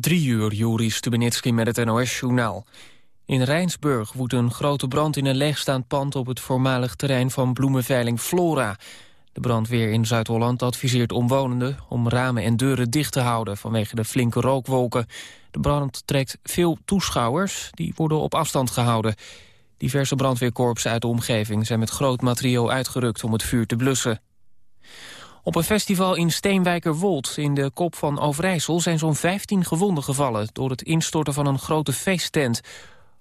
Drie uur, Juri Stubenitski met het NOS-journaal. In Rijnsburg woedt een grote brand in een leegstaand pand... op het voormalig terrein van bloemenveiling Flora. De brandweer in Zuid-Holland adviseert omwonenden... om ramen en deuren dicht te houden vanwege de flinke rookwolken. De brand trekt veel toeschouwers, die worden op afstand gehouden. Diverse brandweerkorpsen uit de omgeving zijn met groot materieel uitgerukt... om het vuur te blussen. Op een festival in Steenwijkerwold in de kop van Overijssel... zijn zo'n 15 gewonden gevallen door het instorten van een grote feesttent.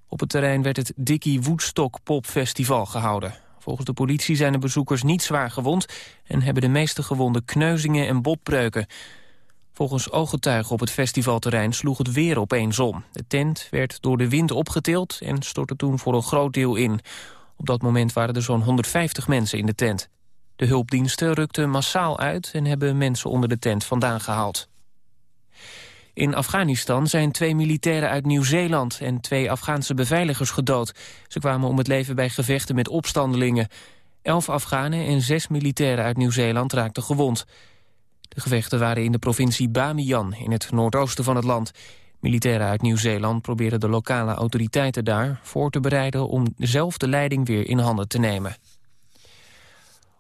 Op het terrein werd het Dickie Woodstock Pop Festival gehouden. Volgens de politie zijn de bezoekers niet zwaar gewond... en hebben de meeste gewonden kneuzingen en botbreuken. Volgens ooggetuigen op het festivalterrein sloeg het weer opeens om. De tent werd door de wind opgetild en stortte toen voor een groot deel in. Op dat moment waren er zo'n 150 mensen in de tent. De hulpdiensten rukten massaal uit en hebben mensen onder de tent vandaan gehaald. In Afghanistan zijn twee militairen uit Nieuw-Zeeland en twee Afghaanse beveiligers gedood. Ze kwamen om het leven bij gevechten met opstandelingen. Elf Afghanen en zes militairen uit Nieuw-Zeeland raakten gewond. De gevechten waren in de provincie Bamiyan, in het noordoosten van het land. Militairen uit Nieuw-Zeeland probeerden de lokale autoriteiten daar voor te bereiden om zelf de leiding weer in handen te nemen.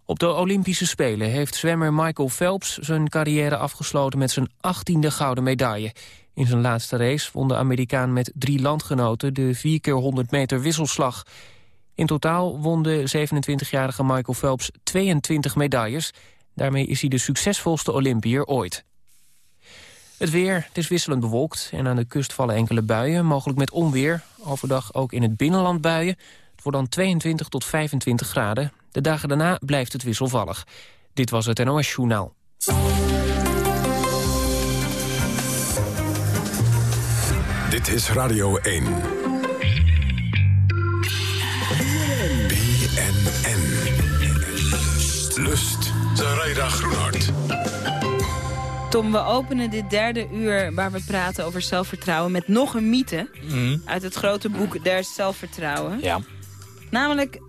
Op de Olympische Spelen heeft zwemmer Michael Phelps zijn carrière afgesloten met zijn 18e gouden medaille. In zijn laatste race won de Amerikaan met drie landgenoten de 4 keer 100 meter wisselslag. In totaal won de 27-jarige Michael Phelps 22 medailles. Daarmee is hij de succesvolste Olympier ooit. Het weer, het is wisselend bewolkt en aan de kust vallen enkele buien, mogelijk met onweer. Overdag ook in het binnenland buien. Wordt dan 22 tot 25 graden. De dagen daarna blijft het wisselvallig. Dit was het NOS Journaal. Dit is Radio 1. BNN. Lust. Zaraida Groenhart. Tom, we openen dit derde uur waar we praten over zelfvertrouwen... met nog een mythe Mhm. uit het grote boek Der Zelfvertrouwen. Ja. Namelijk,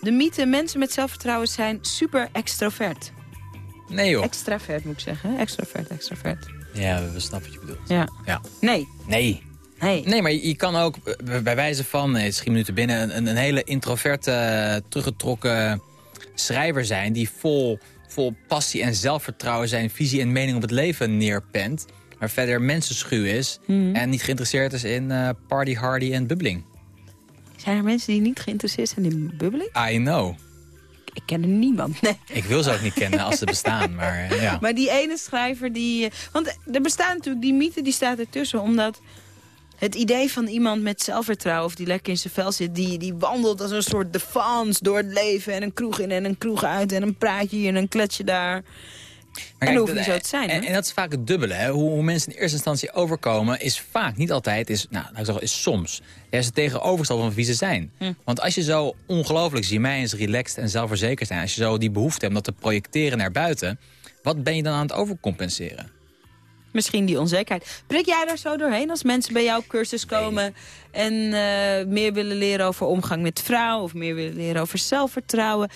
de mythe mensen met zelfvertrouwen zijn super extrovert. Nee joh. Extravert moet ik zeggen. Extrovert, extravert. Ja, we snappen wat je bedoelt. Ja. Ja. Nee. Nee. Nee. Nee, maar je kan ook eh, bij wijze van, eh, schiet minuten binnen... Een, een hele introverte, eh, teruggetrokken schrijver zijn... die vol, vol passie en zelfvertrouwen zijn visie en mening op het leven neerpent... maar verder mensenschuw is Mhm. en niet geïnteresseerd is in eh, party, hardy en bubbeling. Zijn er mensen die niet geïnteresseerd zijn in bubbeling? I know. Ik ken er niemand, nee. Ik wil ze ook niet kennen als ze bestaan, maar eh, ja. Maar die ene schrijver die... eh, Want er bestaat natuurlijk, die mythe die staat ertussen, omdat... Het idee van iemand met zelfvertrouwen, of die lekker in zijn vel zit... die, die wandelt als een soort defans door het leven... en een kroeg in en een kroeg uit en een praatje hier en een kletsje daar... Maar En kijk, hoeft niet zo te zijn, En, hè? en dat is vaak het dubbele. Hè? Hoe, hoe mensen in eerste instantie overkomen is vaak, niet altijd, is, nou, ik zeggen, is soms. Ja, is het tegenovergestelde van wie ze zijn. Hm. Want als je zo ongelooflijk, zie mij eens relaxed en zelfverzekerd zijn... als je zo die behoefte hebt om dat te projecteren naar buiten... wat ben je dan aan het overcompenseren? Misschien die onzekerheid. Prik jij daar zo doorheen als mensen bij jouw cursus komen... en eh, meer willen leren over omgang met vrouwen... of meer willen leren over zelfvertrouwen?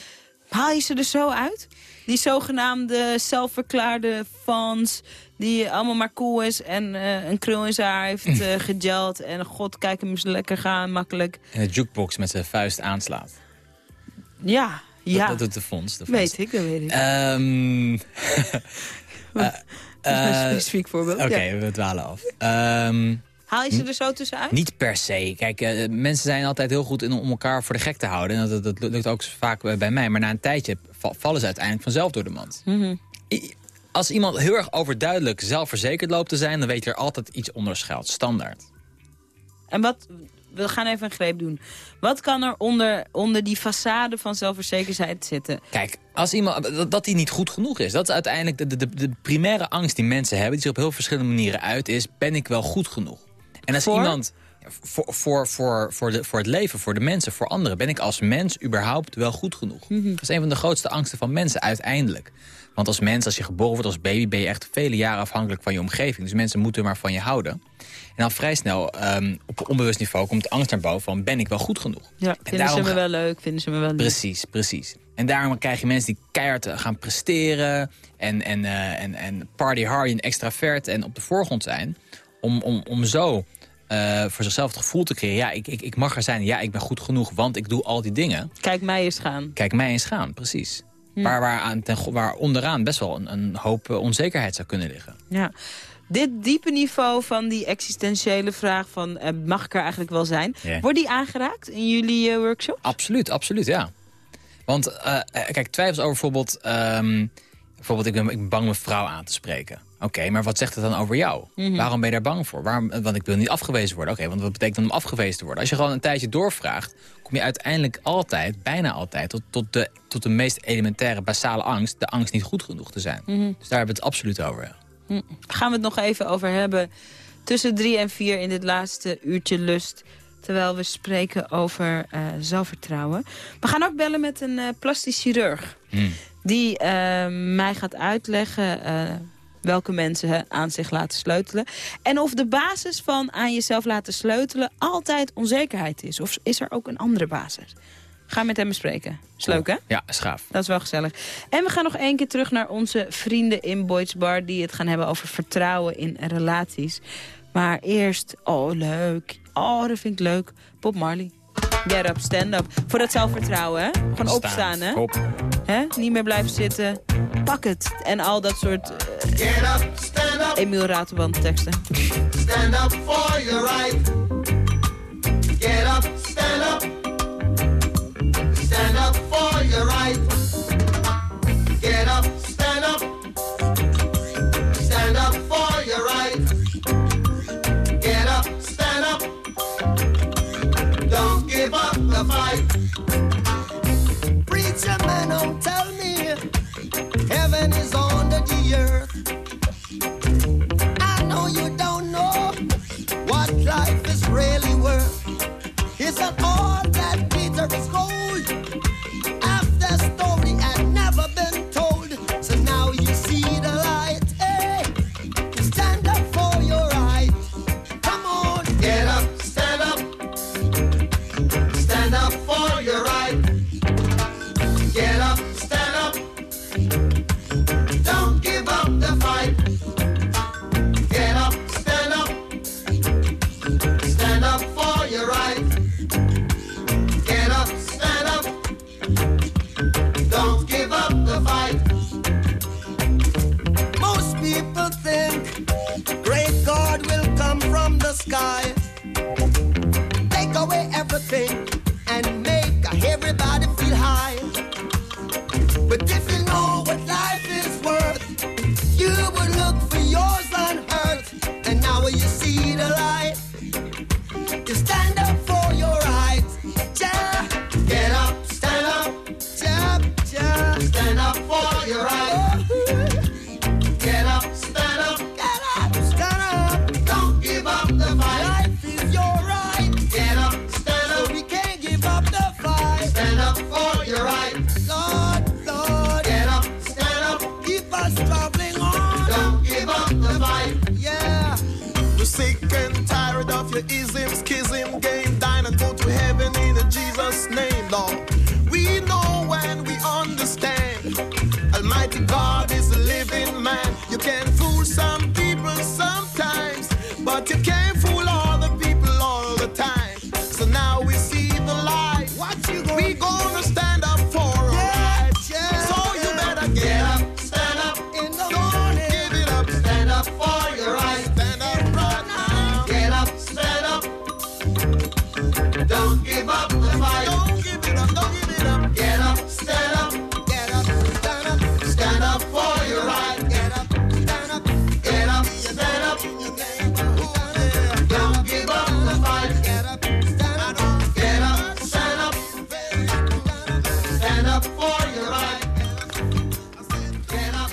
Haal je ze er zo uit? Die zogenaamde zelfverklaarde fans... die allemaal maar cool is en eh, een krul in zijn haar heeft gegeld... en god, kijk hem eens lekker gaan, makkelijk. En de jukebox met zijn vuist aanslaat. Ja, ja. Dat, doet de fonds. De fonds. weet ik, dat weet ik. Dat is een specifiek voorbeeld. Oké, Ja. we dwalen af. Ehm, Haal je ze er zo tussenuit? Niet per se. Kijk, mensen zijn altijd heel goed in om elkaar voor de gek te houden. En dat, dat, dat lukt ook vaak bij mij. Maar na een tijdje va- vallen ze uiteindelijk vanzelf door de mand. Mhm. I- Als iemand heel erg overduidelijk zelfverzekerd loopt te zijn... dan weet je er altijd iets onder schuilt. Standaard. En wat, we gaan even een greep doen. Wat kan er onder, onder die façade van zelfverzekerdheid zitten? Kijk, als iemand, dat, die niet goed genoeg is. Dat is uiteindelijk de, de, de, primaire angst die mensen hebben... die zich op heel verschillende manieren uit, is... ben ik wel goed genoeg? En als Voor? iemand... Voor, voor, voor, voor, de, voor het leven, voor de mensen, voor anderen... ben ik als mens überhaupt wel goed genoeg? Mhm. Dat is een van de grootste angsten van mensen uiteindelijk. Want als mens, als je geboren wordt als baby... ben je echt vele jaren afhankelijk van je omgeving. Dus mensen moeten maar van je houden. En dan vrij snel, ehm, op onbewust niveau... komt de angst naar boven van, ben ik wel goed genoeg? Ja, En vinden daarom ze me wel leuk, vinden ze me wel lief. Precies, precies. En daarom krijg je mensen die keihard gaan presteren... en, en, eh, en, en party hard en extravert en op de voorgrond zijn... Om, om, om zo eh, voor zichzelf het gevoel te creëren... ja, ik, ik, ik mag er zijn, ja, ik ben goed genoeg, want ik doe al die dingen. Kijk mij eens gaan. Kijk mij eens gaan, precies. Waar, waar, aan, ten, go- waar onderaan best wel een, een hoop eh, onzekerheid zou kunnen liggen. Ja. Dit diepe niveau van die existentiële vraag van... eh, mag ik er eigenlijk wel zijn? Wordt die aangeraakt in jullie eh, workshop? Absoluut, absoluut, ja. Want eh, kijk, twijfels over bijvoorbeeld... ehm, bijvoorbeeld, ik ben, ik ben bang mijn vrouw aan te spreken. Oké, maar wat zegt het dan over jou? Waarom ben je daar bang voor? Waarom, want ik wil niet afgewezen worden. Oké, want wat betekent dan om afgewezen te worden? Als je gewoon een tijdje doorvraagt... kom je uiteindelijk altijd, bijna altijd... tot, tot, de, tot de meest elementaire, basale angst. De angst niet goed genoeg te zijn. Dus daar hebben we het absoluut over. ja. Gaan we het nog even over hebben tussen drie en vier in dit laatste uurtje lust. Terwijl we spreken over eh, zelfvertrouwen. We gaan ook bellen met een eh, plastisch chirurg. Die eh, mij gaat uitleggen welke mensen aan zich laten sleutelen. En of de basis van aan jezelf laten sleutelen altijd onzekerheid is. Of is er ook een andere basis? Ga met hem bespreken. Is leuk, hè? Ja, is gaaf. Dat is wel gezellig. En we gaan nog één keer terug naar onze vrienden in Boyd's Bar... die het gaan hebben over vertrouwen in relaties. Maar eerst, oh leuk. Oh, dat vind ik leuk. Bob Marley. Get up, stand up. Voor dat zelfvertrouwen, hè? Gewoon opstaan, hè? Op. hè? Niet meer blijven zitten. Pak het. En al dat soort eh, Get up, stand up, Emiel Raterband teksten. stand up for your right. Get up, stand up. Stand up for your right. Give up the fight. Preacher man, don't tell me heaven is under the earth. I know you don't know what life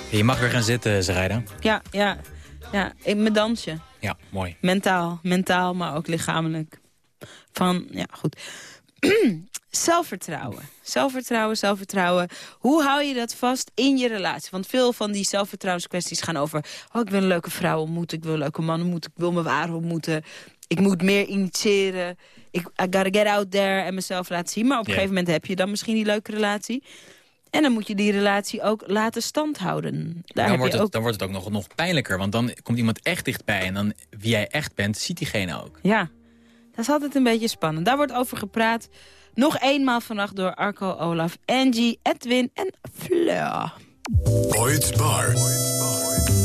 Je mag weer gaan zitten, Zerijda. Ja, ja. Ja, in mijn dansje. Ja, mooi. Mentaal. Mentaal, maar ook lichamelijk. Van, ja, goed. zelfvertrouwen. Zelfvertrouwen, zelfvertrouwen. Hoe hou je dat vast in je relatie? Want veel van die zelfvertrouwenskwesties gaan over... oh, ik wil een leuke vrouw ontmoeten, ik wil een leuke man ontmoeten... ik wil mijn waar ontmoeten, ik moet meer initiëren... Ik, I gotta get out there en mezelf laten zien. Maar op een gegeven moment heb je dan misschien die leuke relatie. En dan moet je die relatie ook laten standhouden. Daar dan, heb wordt je het, ook... dan wordt het ook nog, nog pijnlijker. Want dan komt iemand echt dichtbij. En dan wie jij echt bent, ziet diegene ook. Ja, dat is altijd een beetje spannend. Daar wordt over gepraat. Nog eenmaal vannacht door Arco, Olaf, Angie, Edwin en Fleur. Boyd's Bar. Ja,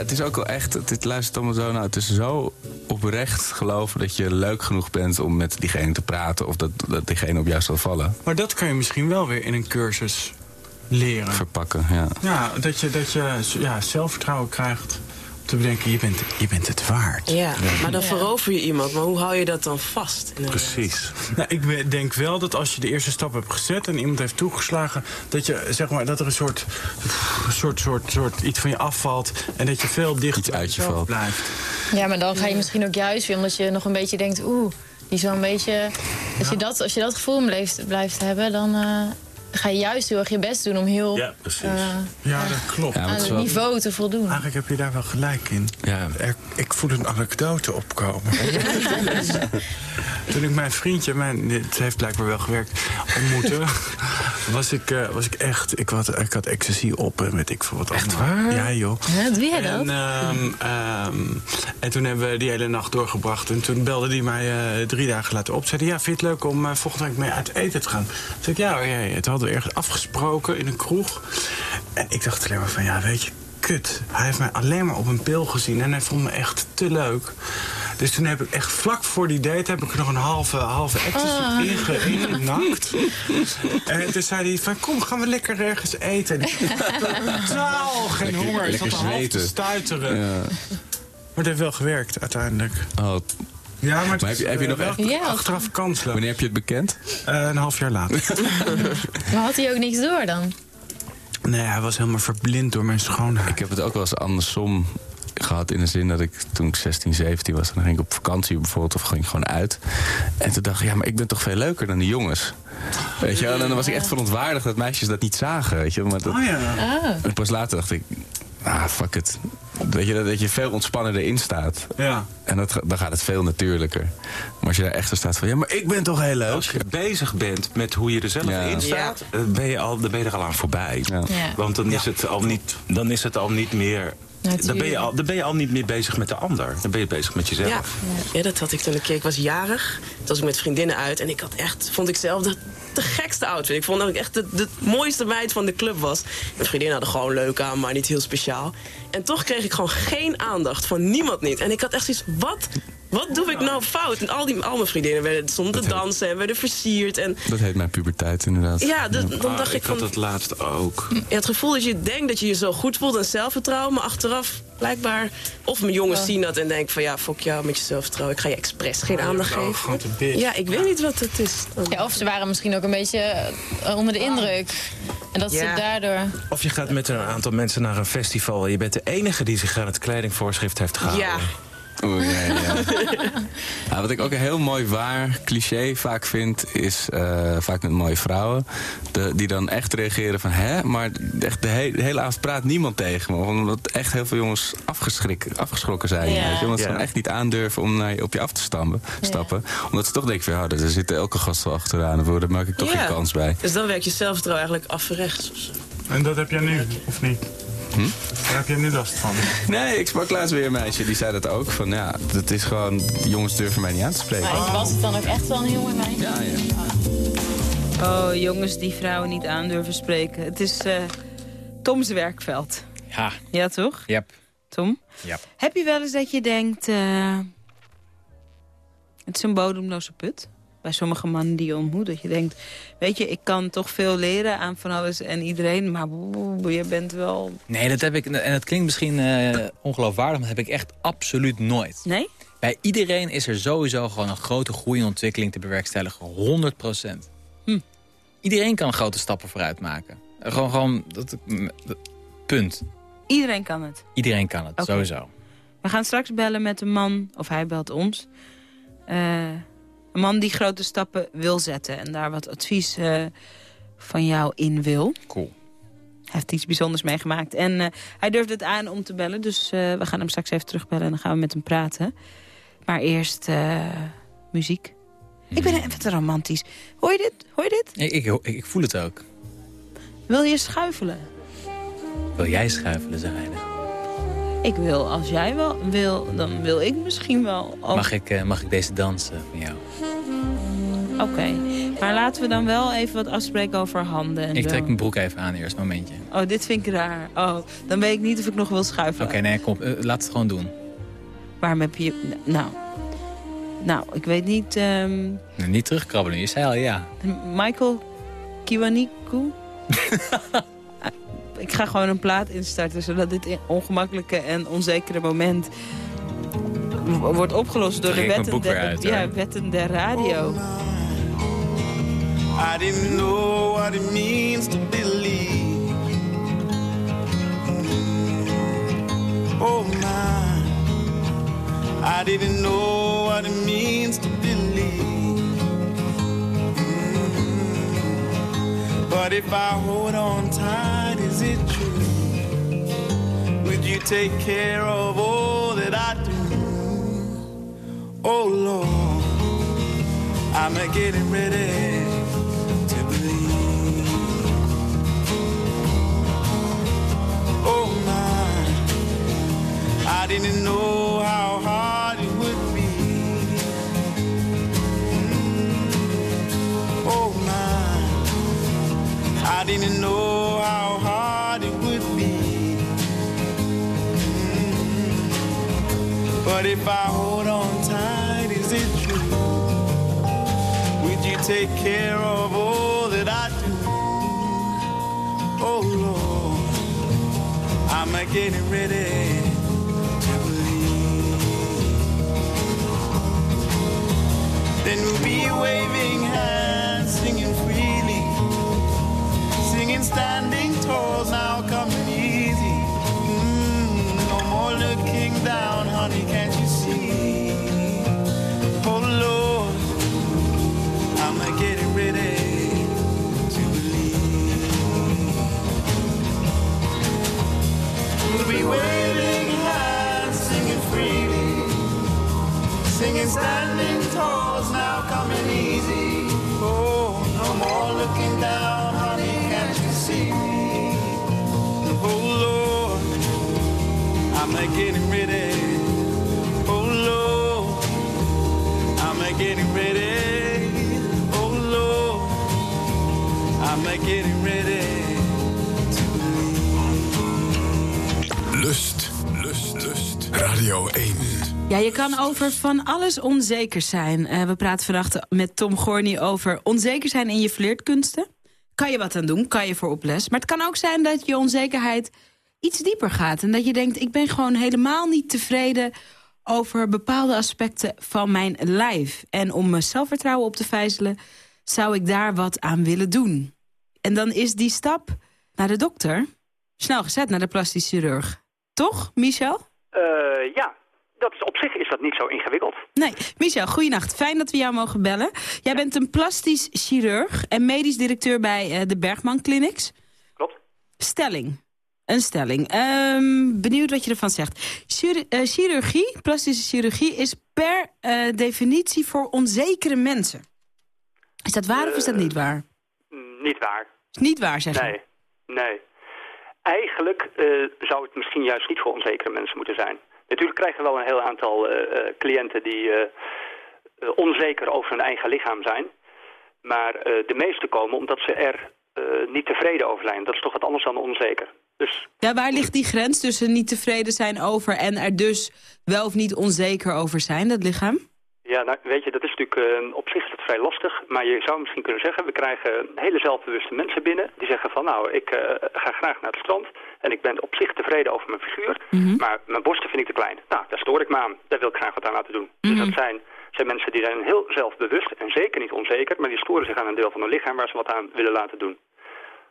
het is ook wel echt, het luistert allemaal zo nou, het is zo oprecht geloven dat je leuk genoeg bent om met diegene te praten of dat, dat diegene op jou zal vallen. Maar dat kan je misschien wel weer in een cursus leren. Verpakken, ja. Ja, dat je, dat je ja, zelfvertrouwen krijgt te bedenken, je bent, je bent het waard. Ja, maar dan verover je iemand. Maar hoe hou je dat dan vast? inderdaad? Nou, ik denk wel dat als je de eerste stap hebt gezet en iemand heeft toegeslagen, dat, je, zeg maar, dat er een soort, soort, soort, soort iets van je afvalt en dat je veel dichter uit je valt. blijft. Ja, maar dan ga je misschien ook juist weer, omdat je nog een beetje denkt, oeh, die een beetje. Als je dat, als je dat gevoel blijft, blijft hebben, dan eh, ga je juist heel erg je best doen om heel Ja, precies. eh, Ja, dat klopt. Ja, aan het is het wel- niveau te voldoen. Eigenlijk heb je daar wel gelijk in. Ja. Er- ik voel een anekdote opkomen. Toen ik mijn vriendje, mijn, het heeft blijkbaar wel gewerkt, ontmoette... was ik, eh, was ik echt... Ik had, ik had ecstasy op en weet ik veel wat Echt waar? Ja, joh. Ja, doe jij dat? En, ehm, ehm, en toen hebben we die hele nacht doorgebracht. En toen belde hij mij eh, drie dagen later op. Zei hij, ja, vind je het leuk om eh, volgende week mee uit eten te gaan? Toen zei ik, ja, oh, ja, ja. Het hadden we ergens afgesproken in een kroeg. En ik dacht alleen maar van, ja, weet je, kut. Hij heeft mij alleen maar op een pil gezien. En hij vond me echt te leuk. Dus toen heb ik echt vlak voor die date heb ik nog een halve, halve ecstasy Ah. inge, ingenakt. En toen zei hij van, kom, gaan we lekker ergens eten. En ik had totaal geen honger. Ik zat lekker half te zweten. stuiteren. Ja. Maar het heeft wel gewerkt uiteindelijk. Oh, Ja, maar, heb je- is, heb je eh, nog wel echt- Ja. achteraf kansloos. wanneer heb je het bekend? Eh, een half jaar later. Maar had hij ook niks door dan? nee, hij was helemaal verblind door mijn schoonheid. Ik heb het ook wel eens andersom gehad in de zin dat ik toen ik 16, 17 was, dan ging ik op vakantie bijvoorbeeld of ging ik gewoon uit. En toen dacht ik, ja, maar ik ben toch veel leuker dan die jongens. Weet je wel, en dan was ik echt verontwaardigd dat meisjes dat niet zagen, weet je. Maar dat, Oh ja. En pas later dacht ik, ah, fuck it. Weet je, dat- dat je veel ontspannender in staat. Ja. En dat, dan gaat het veel natuurlijker. Maar als je daar echt zo staat van, ja, maar ik ben toch heel leuk. Als je bezig bent met hoe je er zelf Ja. in staat, eh, ben je al, dan ben je er al aan voorbij. Ja. Ja. Want dan is, het al niet, dan is het al niet meer. Dan ben, je al, dan ben je al niet meer bezig met de ander. Dan ben je bezig met jezelf. Ja. ja, dat had ik toen een keer. Ik was jarig. Toen was ik met vriendinnen uit. En ik had echt, vond ik zelf, de, de gekste outfit. Ik vond dat ik echt de, de mooiste meid van de club was. Mijn vriendinnen hadden gewoon leuk aan, maar niet heel speciaal. En toch kreeg ik gewoon geen aandacht van niemand niet. En ik had echt zoiets, wat, wat doe ik nou fout? En al, die, al mijn vriendinnen werden, stonden te dansen en werden versierd. En Dat heet mijn puberteit inderdaad. ja, dan Ah, dacht ik ik had van... het laatst ook. Ja, het gevoel dat je denkt dat je je zo goed voelt en zelfvertrouwen, maar achteraf blijkbaar of mijn jongens zien dat en denken van ja, fuck jou met je zelfvertrouwen, ik ga je expres geen aandacht nou, geven. Ja, ik weet niet wat het is. Ja, of ze waren misschien ook een beetje eh, onder de indruk. En dat ze daardoor... Of je gaat met een aantal mensen naar een festival. en Je bent de enige die zich aan het kledingvoorschrift heeft gehouden. Ja, Oeh, ja, ja. Ja, wat ik ook een heel mooi waar cliché vaak vind, is eh, vaak met mooie vrouwen. De, die dan echt reageren van, hè, maar echt de, he- de hele avond praat niemand tegen me. Omdat echt heel veel jongens afgeschrokken zijn. Ja. Weet je? Omdat ze dan echt niet aandurven om naar je, op je af te stampen, stappen. Omdat ze toch denken van, ja, er zit elke gast wel achteraan. en Daar maak ik toch Ja. geen kans bij. dus dan werkt je zelfvertrouwen eigenlijk afrechts of zo. En dat heb jij nu, of niet? Hm? Daar heb jij nu last van. Nee, ik sprak laatst weer een meisje, die zei dat ook. Van ja, dat is gewoon, jongens durven mij niet aan te spreken. Maar was het dan ook echt wel een heel mooi meisje? Ja, ja. Oh, jongens die vrouwen niet aandurven spreken. Het is eh, Toms werkveld. Ja, Ja, toch? yep. Tom? Ja. Heb je wel eens dat je denkt... eh, het is een bodemloze put? Bij sommige mannen die je ontmoet. Dat je denkt, weet je, ik kan toch veel leren aan van alles en iedereen. Maar boe, je bent wel... Nee, dat heb ik, en dat klinkt misschien eh, ongeloofwaardig, maar dat heb ik echt absoluut nooit. Nee? Bij iedereen is er sowieso gewoon een grote groei en ontwikkeling te bewerkstelligen. 100% Hm. Iedereen kan grote stappen vooruit maken. Gewoon, gewoon, dat, dat- punt. Iedereen kan het. Iedereen kan het, sowieso. We gaan straks bellen met een man, of hij belt ons. Eh, een man die grote stappen wil zetten. En daar wat advies eh, van jou in wil. Cool. heeft iets bijzonders meegemaakt. En eh, hij durfde het aan om te bellen. Dus uh, we gaan hem straks even terugbellen en dan gaan we met hem praten. Maar eerst muziek. Ik ben even te romantisch. Hoor je dit? Hoor je dit? Ik, ik, ik, voel het ook. Wil je schuifelen? Wil jij schuifelen, zeg hij Ik wil, als jij wel wil, dan wil ik misschien wel. Ook... Mag, ik, mag ik deze dansen van jou? Oké, maar laten we dan wel even wat afspreken over handen. En ik trek mijn broek even aan eerst, momentje. Oh, dit vind ik raar. Oh, dan weet ik niet of ik nog wil schuiven. Oké, nee, kom, uh, laat het gewoon doen. Waarom heb je... Nou, nou ik weet niet... Um... Nee, niet terugkrabbelen, je zei al ja. Michael Kiwaniku? ik ga gewoon een plaat instarten, zodat dit ongemakkelijke en onzekere moment wordt opgelost door de wetten, der, ja, wetten der radio. I didn't know what it means to believe. Oh my, I didn't know what it means to believe. But if I hold on tight, is it true? Would you take care of all that I do? Oh Lord, I'm a getting ready. To believe. Oh my, I didn't know how hard I didn't know how hard it would be. Mm. But if I hold on tight, is it true? Would you take care of all that I do? Oh Lord, I'm getting ready. Then we'll be waving cold now. Radio 1. Ja, je kan over van alles onzeker zijn. Uh, we praten vannacht met Tom Gorny over onzeker zijn in je flirtkunsten. Kan je wat aan doen, kan je voor op les. Maar het kan ook zijn dat je onzekerheid iets dieper gaat. En dat je denkt, ik ben gewoon helemaal niet tevreden over bepaalde aspecten van mijn lijf. En om mijn zelfvertrouwen op te vijzelen, zou ik daar wat aan willen doen. En dan is die stap naar de dokter snel gezet, naar de plastisch chirurg. Toch, Michel? Uh, ja, dat is, op zich is dat niet zo ingewikkeld. Nee. Michel, goeienacht. Fijn dat we jou mogen bellen. Jij bent een plastisch chirurg en medisch directeur bij uh, de Bergman Clinics. Klopt. Stelling. Een stelling. Um, benieuwd wat je ervan zegt. Chir uh, chirurgie, plastische chirurgie, is per uh, definitie voor onzekere mensen. Is dat waar of is dat niet waar? Niet waar. Is niet waar, zeg je? Nee. Nee. Eigenlijk zou het misschien juist niet voor onzekere mensen moeten zijn. Natuurlijk krijgen we wel een heel aantal uh, cliënten die uh, onzeker over hun eigen lichaam zijn. Maar de meeste komen omdat ze er niet tevreden over zijn. Dat is toch wat anders dan onzeker. Dus... Ja, waar ligt die grens tussen niet tevreden zijn over... en er dus wel of niet onzeker over zijn, dat lichaam? Ja, nou, weet je, dat is natuurlijk op zich is vrij lastig. Maar je zou misschien kunnen zeggen, we krijgen hele zelfbewuste mensen binnen... die zeggen van, nou, ik ga graag naar het strand... En ik ben op zich tevreden over mijn figuur. Mhm. Maar mijn borsten vind ik te klein. Nou, daar stoor ik me aan. Daar wil ik graag wat aan laten doen. Dus mhm. dat zijn, zijn mensen die zijn heel zelfbewust en zeker niet onzeker. Maar die storen zich aan een deel van hun lichaam waar ze wat aan willen laten doen.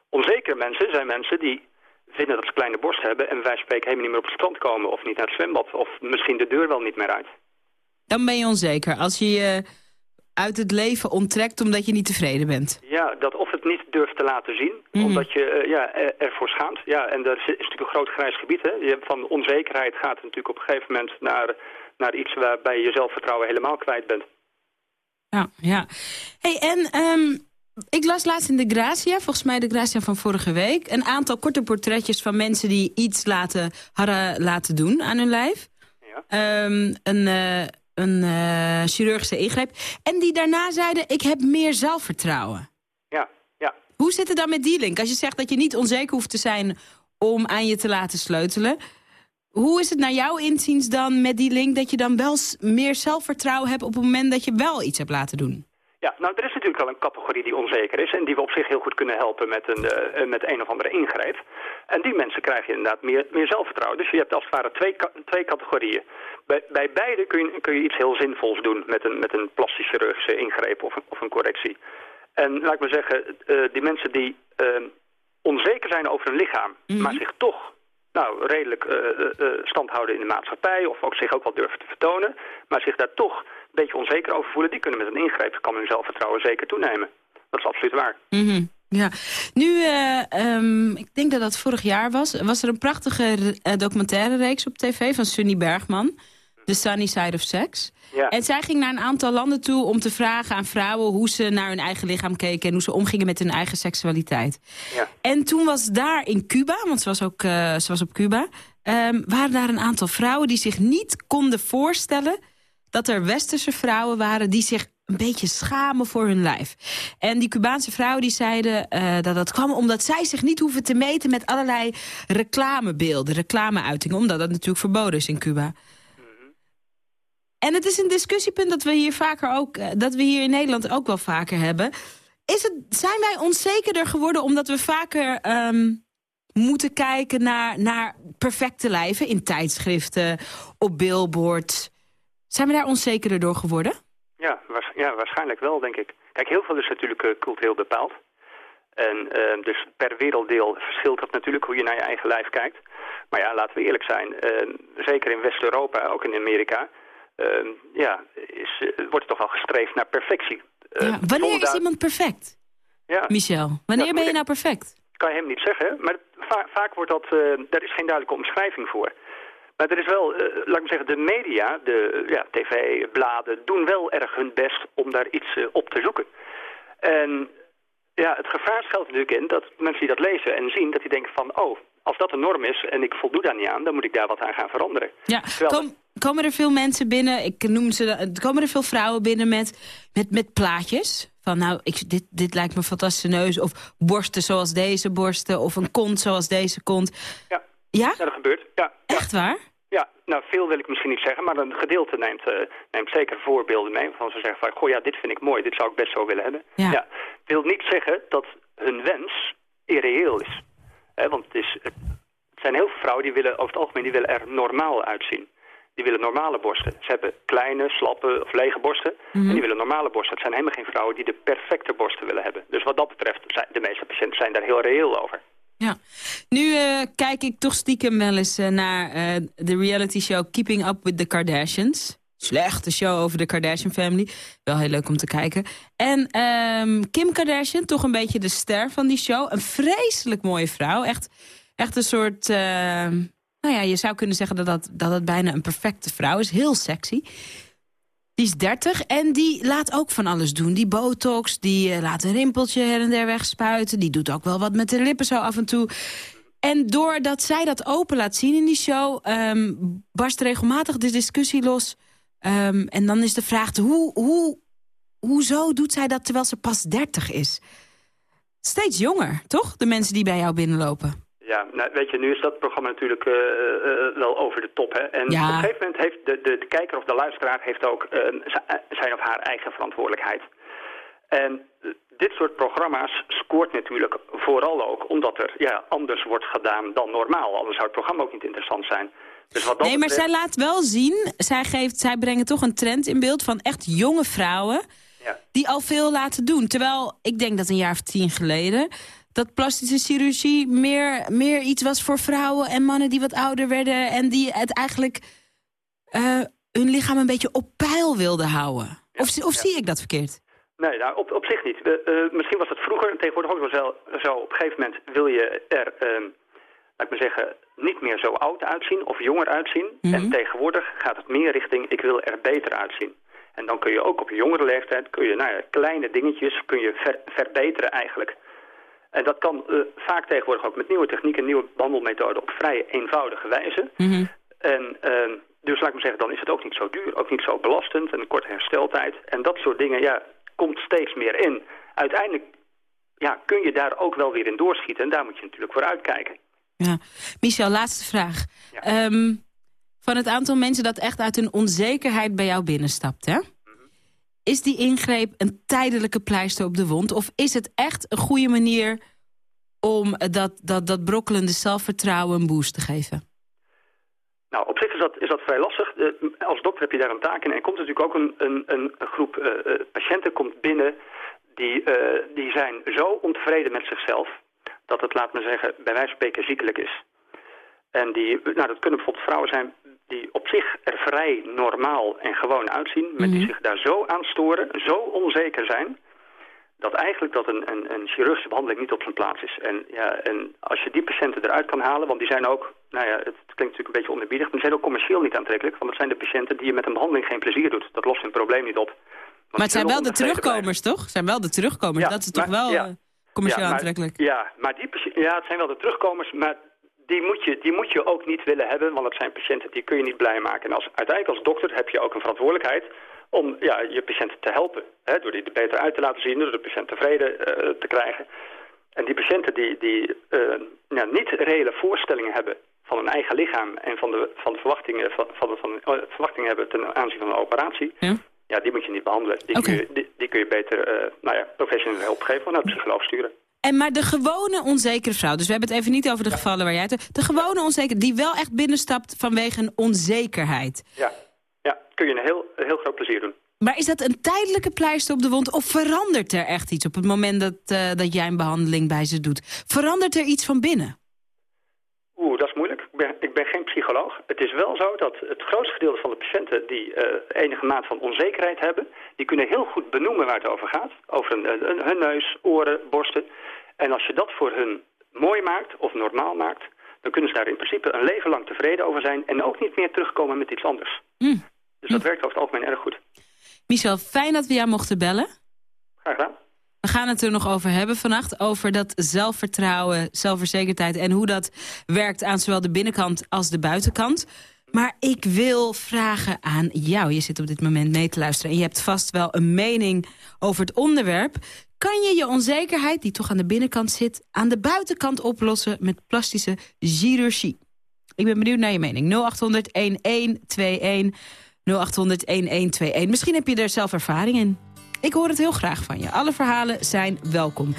Onzekere mensen zijn mensen die vinden dat ze kleine borst hebben... en wij spreken helemaal niet meer op het strand komen of niet naar het zwembad... of misschien de deur wel niet meer uit. Dan ben je onzeker. Als je je uit het leven onttrekt omdat je niet tevreden bent. Ja, dat of het niet durft te laten zien, mhm. omdat je uh, ja, ervoor schaamt. Ja, en dat is, natuurlijk een groot grijs gebied. Hè? Je, van onzekerheid gaat het natuurlijk op een gegeven moment naar, naar iets waarbij je zelfvertrouwen helemaal kwijt bent. Ja, ja. Hey, en um, ik las laatst in de Gracia, volgens mij de Gracia van vorige week... een aantal korte portretjes van mensen die iets laten, hadden laten doen aan hun lijf. Ja. Um, een, uh, een uh, chirurgische ingreep. En die daarna zeiden, ik heb meer zelfvertrouwen. Ja, ja. Hoe zit het dan met die link? Als je zegt dat je niet onzeker hoeft te zijn om aan je te laten sleutelen... Hoe is het naar jouw inziens dan met die link... dat je dan wel meer zelfvertrouwen hebt op het moment dat je wel iets hebt laten doen? Ja, nou er is natuurlijk wel een categorie die onzeker is... en die we op zich heel goed kunnen helpen met een, uh, met een of andere ingreep. En die mensen krijgen inderdaad meer, meer zelfvertrouwen. Dus je hebt als het ware twee, twee categorieën. Bij, bij beide kun je, kun je iets heel zinvols doen met een, met een plastische chirurgische ingreep of, of een correctie. En laat ik maar zeggen, uh, die mensen die uh, onzeker zijn over hun lichaam... Mhm. maar zich toch nou, redelijk stand houden in de maatschappij... of ook zich ook wel durven te vertonen... maar zich daar toch een beetje onzeker over voelen... die kunnen met een ingreep, kan hun zelfvertrouwen zeker toenemen. Dat is absoluut waar. Mm Ja, nu, uh, um, ik denk dat dat vorig jaar was... was er een prachtige uh, documentaire reeks op tv van Sunny Bergman... The Sunny Side of Sex. Ja. En zij ging naar een aantal landen toe om te vragen aan vrouwen... hoe ze naar hun eigen lichaam keken en hoe ze omgingen met hun eigen seksualiteit. Ja. En toen was daar in Cuba, want ze was, ook, uh, ze was op Cuba... Um, waren daar een aantal vrouwen die zich niet konden voorstellen dat er westerse vrouwen waren die zich een beetje schamen voor hun lijf. En die Cubaanse vrouwen die zeiden uh, dat dat kwam omdat zij zich niet hoeven te meten met allerlei reclamebeelden, reclameuitingen, omdat dat natuurlijk verboden is in Cuba. En het is een discussiepunt dat we hier vaker ook, uh, dat we hier in Nederland ook wel vaker hebben. Is het, zijn wij onzekerder geworden omdat we vaker um, moeten kijken naar, naar perfecte lijven in tijdschriften, op billboards? Zijn we daar onzekerder door geworden? Ja, ja waarschijnlijk wel, denk ik. Kijk, heel veel is natuurlijk uh, cultureel bepaald. En uh, dus per werelddeel verschilt dat natuurlijk hoe je naar je eigen lijf kijkt. Maar ja, laten we eerlijk zijn. Uh, zeker in West-Europa, ook in Amerika... Ja, is, eh, wordt toch wel gestreefd naar perfectie. Ja, wanneer is iemand perfect? Ja. Michel, wanneer ben je nou perfect? Kan je hem niet zeggen, maar vaak wordt dat... daar is geen duidelijke omschrijving voor. Maar er is wel, uh, laat ik zeggen, de media, de ja, tv, bladen, doen wel erg hun best om daar iets uh, op te zoeken. En ja, het gevaar schuilt natuurlijk in dat mensen die dat lezen en zien, dat die denken van, oh, als dat de norm is en ik voldoe daar niet aan, dan moet ik daar wat aan gaan veranderen. Ja, Kom, komen er veel mensen binnen, ik noem ze, komen er veel vrouwen binnen met, met, met plaatjes? Van nou, ik, dit, dit lijkt me fantastische neus, of borsten zoals deze borsten, of een kont zoals deze kont. Ja, ja? ja dat gebeurt. Ja, Echt waar? Ja, nou veel wil ik misschien niet zeggen, maar een gedeelte neemt, uh, neemt zeker voorbeelden mee. Van ze zeggen van, goh ja, dit vind ik mooi, dit zou ik best zo willen hebben. Ja. ja wil niet zeggen dat hun wens irreëel is. want het, is, het zijn heel veel vrouwen die willen over het algemeen die willen er normaal uitzien. Die willen normale borsten. Ze hebben kleine, slappe of lege borsten. En die mhm. willen normale borsten. Het zijn helemaal geen vrouwen die de perfecte borsten willen hebben. Dus wat dat betreft, zijn de meeste patiënten zijn daar heel reëel over. Ja, nu uh, kijk ik toch stiekem wel eens uh, naar uh, de reality show Keeping Up with the Kardashians. Slechte show over de Kardashian family. Wel heel leuk om te kijken. En um, Kim Kardashian, toch een beetje de ster van die show. Een vreselijk mooie vrouw. Echt, echt een soort... Ehm, nou ja, je zou kunnen zeggen dat dat, dat het bijna een perfecte vrouw is. Heel sexy. Die is 30 en die laat ook van alles doen. Die botox, die uh, laat een rimpeltje her en der wegspuiten. Die doet ook wel wat met de lippen zo af en toe. En doordat zij dat open laat zien in die show... Um, barst regelmatig de discussie los. Um, en dan is de vraag, hoe, hoe, hoezo doet zij dat terwijl ze pas 30 is? Steeds jonger, toch? De mensen die bij jou binnenlopen. Ja, nou, weet je, nu is dat programma natuurlijk uh, uh, wel over de top. Hè? En op een gegeven moment heeft de, de, de kijker of de luisteraar heeft ook zijn of haar eigen verantwoordelijkheid. En dit soort programma's scoort natuurlijk vooral ook omdat er ja, anders wordt gedaan dan normaal. Anders zou het programma ook niet interessant zijn. Dus wat nee, maar zij laat wel zien, zij, geeft, zij brengen toch een trend in beeld van echt jonge vrouwen... Ja. die al veel laten doen. Terwijl, ik denk dat een jaar of tien geleden dat plastische chirurgie meer, meer iets was voor vrouwen en mannen die wat ouder werden... en die het eigenlijk uh, hun lichaam een beetje op peil wilden houden. Of, of zie ik dat verkeerd? Nee, nou, op, op zich niet. misschien was het vroeger, tegenwoordig ook wel zo. Op een gegeven moment wil je er, laat ik maar zeggen, niet meer zo oud uitzien of jonger uitzien. Mhm. En tegenwoordig gaat het meer richting, ik wil er beter uitzien. En dan kun je ook op jongere leeftijd, kun je nou ja, kleine dingetjes kun je verbeteren eigenlijk. En dat kan uh, vaak tegenwoordig ook met nieuwe technieken, nieuwe behandelmethoden op vrij eenvoudige wijze. Mhm. En uh, dus laat ik maar zeggen, dan is het ook niet zo duur, ook niet zo belastend, een korte hersteltijd. En dat soort dingen, ja, komt steeds meer in. Uiteindelijk ja, kun je daar ook wel weer in doorschieten en daar moet je natuurlijk voor uitkijken. Ja. Michel, laatste vraag. Ehm, van het aantal mensen dat echt uit hun onzekerheid bij jou binnenstapt, hè? Is die ingreep een tijdelijke pleister op de wond? Of is het echt een goede manier om dat, dat, dat brokkelende zelfvertrouwen een boost te geven? Nou, op zich is dat, is dat vrij lastig. als dokter heb je daar een taak in. En komt natuurlijk ook een, een, een groep uh, patiënten komt binnen... Die, uh, die zijn zo ontevreden met zichzelf... dat het, laat me zeggen, bij wijze van spreken ziekelijk is. En die, nou, dat kunnen bijvoorbeeld vrouwen zijn die op zich er vrij normaal en gewoon uitzien... maar die mhm. zich daar zo aan storen, zo onzeker zijn... dat eigenlijk dat een, een, een, chirurgische behandeling niet op zijn plaats is. En, ja, en als je die patiënten eruit kan halen, want die zijn ook... nou ja, het klinkt natuurlijk een beetje onderbiedig... maar die zijn ook commercieel niet aantrekkelijk... want het zijn de patiënten die je met een behandeling geen plezier doet. Dat lost hun probleem niet op. Maar het zijn wel de terugkomers, toch? Het zijn wel de terugkomers. dat is toch wel ja, eh, commercieel aantrekkelijk? Ja, maar die, ja, het zijn wel de terugkomers, maar die moet, je, die moet je ook niet willen hebben, want het zijn patiënten die kun je niet blij maken. En als, uiteindelijk als dokter heb je ook een verantwoordelijkheid om ja, je patiënt te helpen. Hè, door die er beter uit te laten zien, door de patiënt tevreden uh, te krijgen. En die patiënten die, die uh, ja, niet reële voorstellingen hebben van hun eigen lichaam en van de, van de verwachtingen, van, van, van uh, verwachtingen hebben ten aanzien van een operatie, ja. ja die moet je niet behandelen. Die, kun, je, die, die kun je beter nou ja, professionele hulp geven of naar de psycholoog sturen. En maar de gewone onzekere vrouw, dus we hebben het even niet over de gevallen waar jij het... De gewone onzekere, die wel echt binnenstapt vanwege een onzekerheid. Ja, ja kun je een heel, heel groot plezier doen. Maar is dat een tijdelijke pleister op de wond of verandert er echt iets op het moment dat, uh, dat jij een behandeling bij ze doet? Verandert er iets van binnen? Oeh, dat is ben, ik ben geen psycholoog. Het is wel zo dat het grootste gedeelte van de patiënten die uh, enige maat van onzekerheid hebben, die kunnen heel goed benoemen waar het over gaat. Over een, een, hun neus, oren, borsten. En als je dat voor hun mooi maakt of normaal maakt... dan kunnen ze daar in principe een leven lang tevreden over zijn... en ook niet meer terugkomen met iets anders. Mm. Dus dat werkt over het algemeen erg goed. Michel, fijn dat we jou mochten bellen. Graag gedaan. We gaan het er nog over hebben vannacht. Over dat zelfvertrouwen, zelfverzekerdheid... en hoe dat werkt aan zowel de binnenkant als de buitenkant. Maar ik wil vragen aan jou. Je zit op dit moment mee te luisteren... en je hebt vast wel een mening over het onderwerp. Kan je je onzekerheid, die toch aan de binnenkant zit... aan de buitenkant oplossen met plastische chirurgie? Ik ben benieuwd naar je mening. 0800-1121, 0800-1121. Misschien heb je er zelf ervaring in. Ik hoor het heel graag van je. Alle verhalen zijn welkom.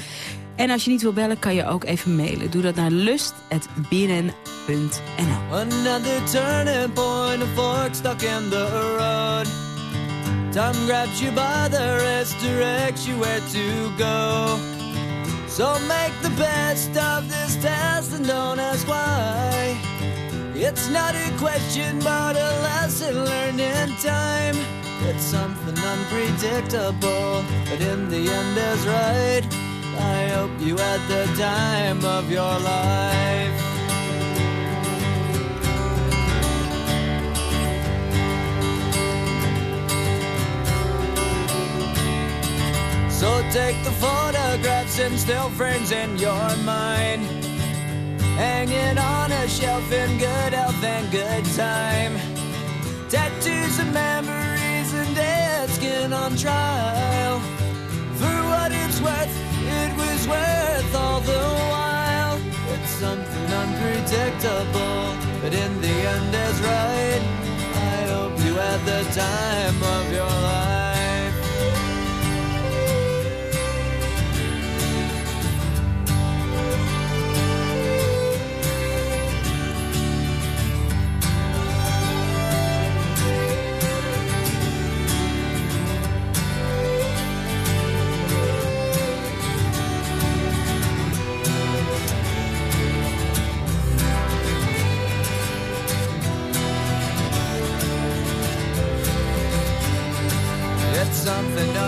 En als je niet wil bellen, kan je ook even mailen. Doe dat naar lust.bnn.nl Another turning point, a fork stuck in the road. Time grabs you by the wrist, directs you where to go. So make the best of this test and don't ask why. It's not a question, but a lesson learned in time. It's something unpredictable, but in the end is right. I hope you had the time of your life. So take the photographs and still frames in your mind. Hanging on a shelf in good health and good time. Tattoos and memories and skin on trial. For what it's worth, it was worth all the while. It's something unpredictable, but in the end is right. I hope you had the time of your life.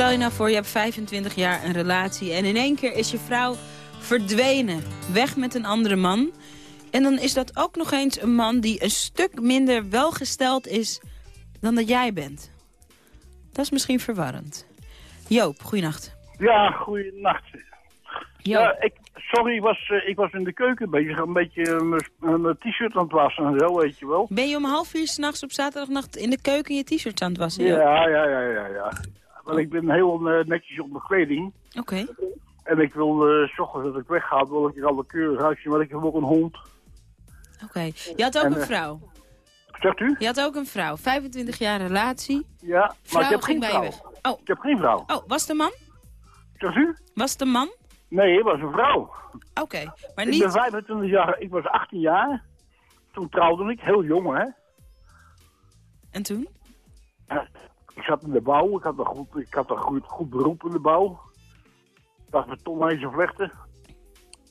Stel je nou voor, je hebt 25 jaar een relatie... en in één keer is je vrouw verdwenen. Weg met een andere man. En dan is dat ook nog eens een man die een stuk minder welgesteld is... dan dat jij bent. Dat is misschien verwarrend. Joop, goeienacht. Ja, goeienacht. Ja, ik, sorry, ik was, eh, ik was in de keuken bezig een beetje eh, mijn t-shirt aan het wassen en zo, weet je wel. Ben je om half vier s'nachts op zaterdagnacht in de keuken je t-shirt aan het wassen? Ja, ja, ja, ja, ja. Want ik ben heel uh, netjes op mijn kleding. Oké. En ik wil, uh, s ochtends dat ik wegga, wil ik er alle keurig uitzien, want ik heb ook een hond. Oké. Je had ook En, een eh, vrouw? Zegt u? Je had ook een vrouw. 25 jaar relatie. Ja, maar ik heb geen vrouw. Oh. Ik heb geen vrouw. Oh, was de man? Zegt u? Was de man? Nee, het was een vrouw. Oké, maar Ik niet... ben 25 jaar, ik was 18 jaar. Toen trouwde ik, heel jong hè. En toen? Ik zat in de bouw, ik had een goed, ik had een goed, goed beroep in de bouw. Ik dacht betonijzer vlechten.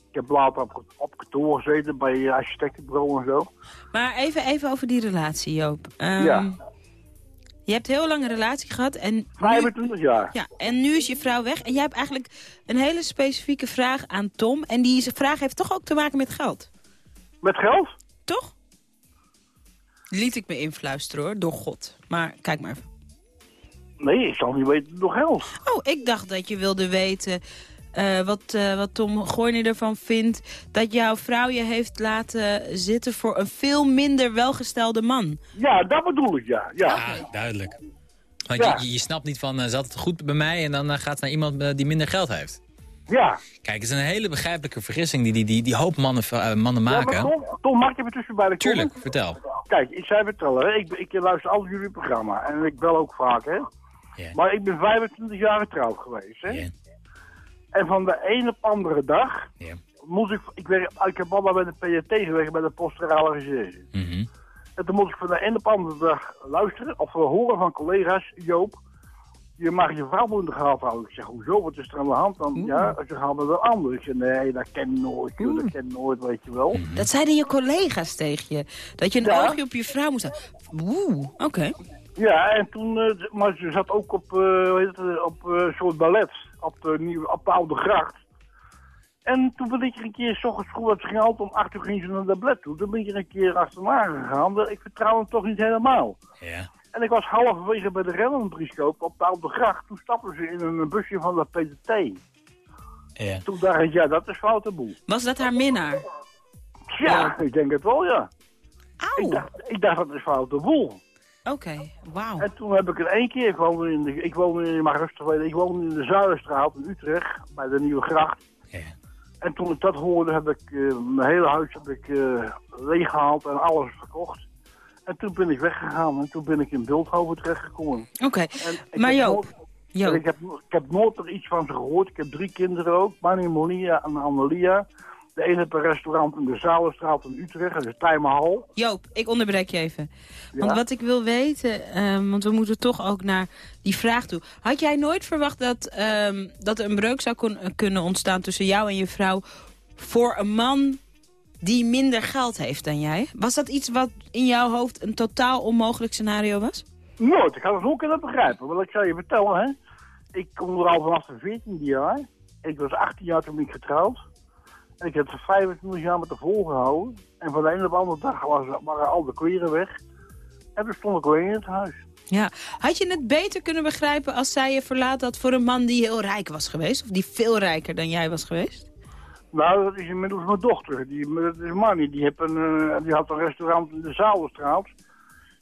Ik heb later op, op kantoor gezeten bij architectenbureau en zo. Maar even, even over die relatie, Joop. Ehm, Ja. Je hebt heel lang een relatie gehad en... nu- 25 jaar. Ja, en nu is je vrouw weg. En jij hebt eigenlijk een hele specifieke vraag aan Tom. En die vraag heeft toch ook te maken met geld. Met geld? Toch? Liet ik me influisteren hoor, door God. Maar kijk maar even. Nee, ik zal niet weten door geld. Oh, ik dacht dat je wilde weten eh, wat, eh, wat Tom Goorny ervan vindt... dat jouw vrouw je heeft laten zitten voor een veel minder welgestelde man. Ja, dat bedoel ik, ja. Ja, Ja, duidelijk. Want Ja. je, je snapt niet van, eh, zat het goed bij mij en dan gaat het naar iemand die minder geld heeft. ja. Kijk, het is een hele begrijpelijke vergissing die die, die, die hoop mannen, mannen Ja, maar maken. Tom, Tom, mag ik even tussen bij de Tuurlijk, vertel. Kijk, ik zei vertellen, hè. Ik, ik luister al jullie programma en ik bel ook vaak, hè. Maar ik ben 25 jaar getrouwd geweest, hè. En van de ene op andere dag Ja. moest ik, ik, werk, ik heb allemaal bij de PRT gewerkt, bij de posturale recherche. Mhm. En toen moest ik van de ene op andere dag luisteren, of horen van collega's, Joop, je mag je vrouw in de gaten houden. Ik zeg, hoezo, wat is er aan de hand? Dan, ja, ze gaan met een ander. Ik zeg, nee, dat ken ik nooit, joh, dat ken ik nooit, weet je wel. Dat zeiden je collega's tegen je. Dat je een Ja. oogje op je vrouw moest houden. Oeh, oké. Ja, en toen, eh, maar ze zat ook op, eh, hoe heet het, eh, op eh, een soort ballet, op de, nieuwe, op de Oude Gracht. En toen ben ik er een keer, s ochtends vroeg, het ging altijd om acht uur ging ze naar de ballet toe. Toen ben ik er een keer achterna gegaan, ik vertrouw hem toch niet helemaal. Ja. En ik was halverwege bij de Rellenbriescoop op de Oude Gracht. Toen stapten ze in een busje van de PTT. Ja. Toen dacht ik, ja, dat is foute boel. Was dat haar minnaar? Ja, ik denk het wel, ja. Auw. Ik dacht, ik dacht, dat is foute boel. Oké, wauw. En toen heb ik er één keer, ik woonde in de, ik woonde in, mag rustig weten, ik woonde in de Zuiderstraat in Utrecht, bij de Nieuwe Gracht. Ja. En toen ik dat hoorde, heb ik eh, mijn hele huis heb ik, eh, leeggehaald en alles verkocht. En toen ben ik weggegaan en toen ben ik in Beeldhoven terechtgekomen. Oké, maar Joop, nooit- Joop. en Ik heb, ik heb nooit er iets van ze gehoord. Ik heb drie kinderen ook, Manny, Monia en Annelia. De ene restaurant in de Zalenstraat in Utrecht, dat is Tijmenhal. Joop, ik onderbreek je even. Want Ja? wat ik wil weten, ehm, want we moeten toch ook naar die vraag toe. Had jij nooit verwacht dat, ehm, dat er een breuk zou kon- kunnen ontstaan tussen jou en je vrouw... voor een man die minder geld heeft dan jij? Was dat iets wat in jouw hoofd een totaal onmogelijk scenario was? Nooit, ik had het ook kunnen begrijpen. Want ik zal je vertellen, hè. Ik kom er al vanaf de 14e jaar. Ik was 18 jaar toen ben ik getrouwd. En ik heb er 25 jaar met de volgehouden. En van de ene op de andere dag was, waren al de kleren weg. En toen stond ik alleen in het huis. Ja. Had je het beter kunnen begrijpen als zij je verlaat had voor een man die heel rijk was geweest? Of die veel rijker dan jij was geweest? Nou, dat is inmiddels mijn dochter. Die, dat is Manny. Die, heeft een, eh, die had een restaurant in de Zalenstraat.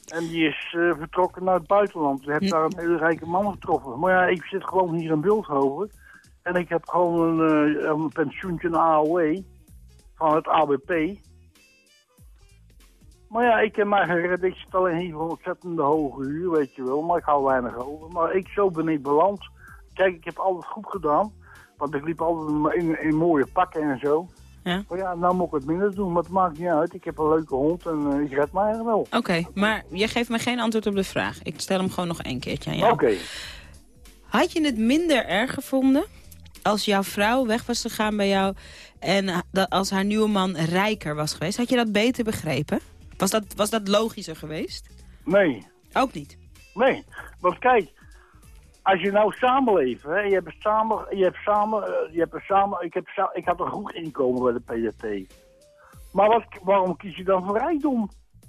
En die is eh, vertrokken naar het buitenland. Die heeft daar een hele rijke man getroffen. Maar ja, ik zit gewoon hier in Beeldhoven. En ik heb gewoon een, eh, een pensioentje, een AOW. Van het ABP. Maar ja, ik heb mij gered. Ik zit alleen hier voor ontzettende hoge huur, weet je wel. Maar ik hou weinig over. Maar ik, zo ben ik beland. kijk, ik heb altijd goed gedaan. Want ik liep altijd in, in mooie pakken en zo. Ja. Maar ja, nou moet ik het minder doen, maar het maakt niet uit. Ik heb een leuke hond en uh, ik red mij er wel. Oké, maar je geeft me geen antwoord op de vraag. Ik stel hem gewoon nog één keertje aan jou. Oké. Had je het minder erg gevonden als jouw vrouw weg was gegaan bij jou... en dat als haar nieuwe man rijker was geweest? Had je dat beter begrepen? Was dat, was dat logischer geweest? Nee. Ook niet? Nee, want kijk, als je nou samenleeft, hè, je hebt samen, je hebt samen, eh, je hebt samen, ik, heb ik had een goed inkomen bij de PDT. Maar wat, waarom kies je dan voor rijkdom?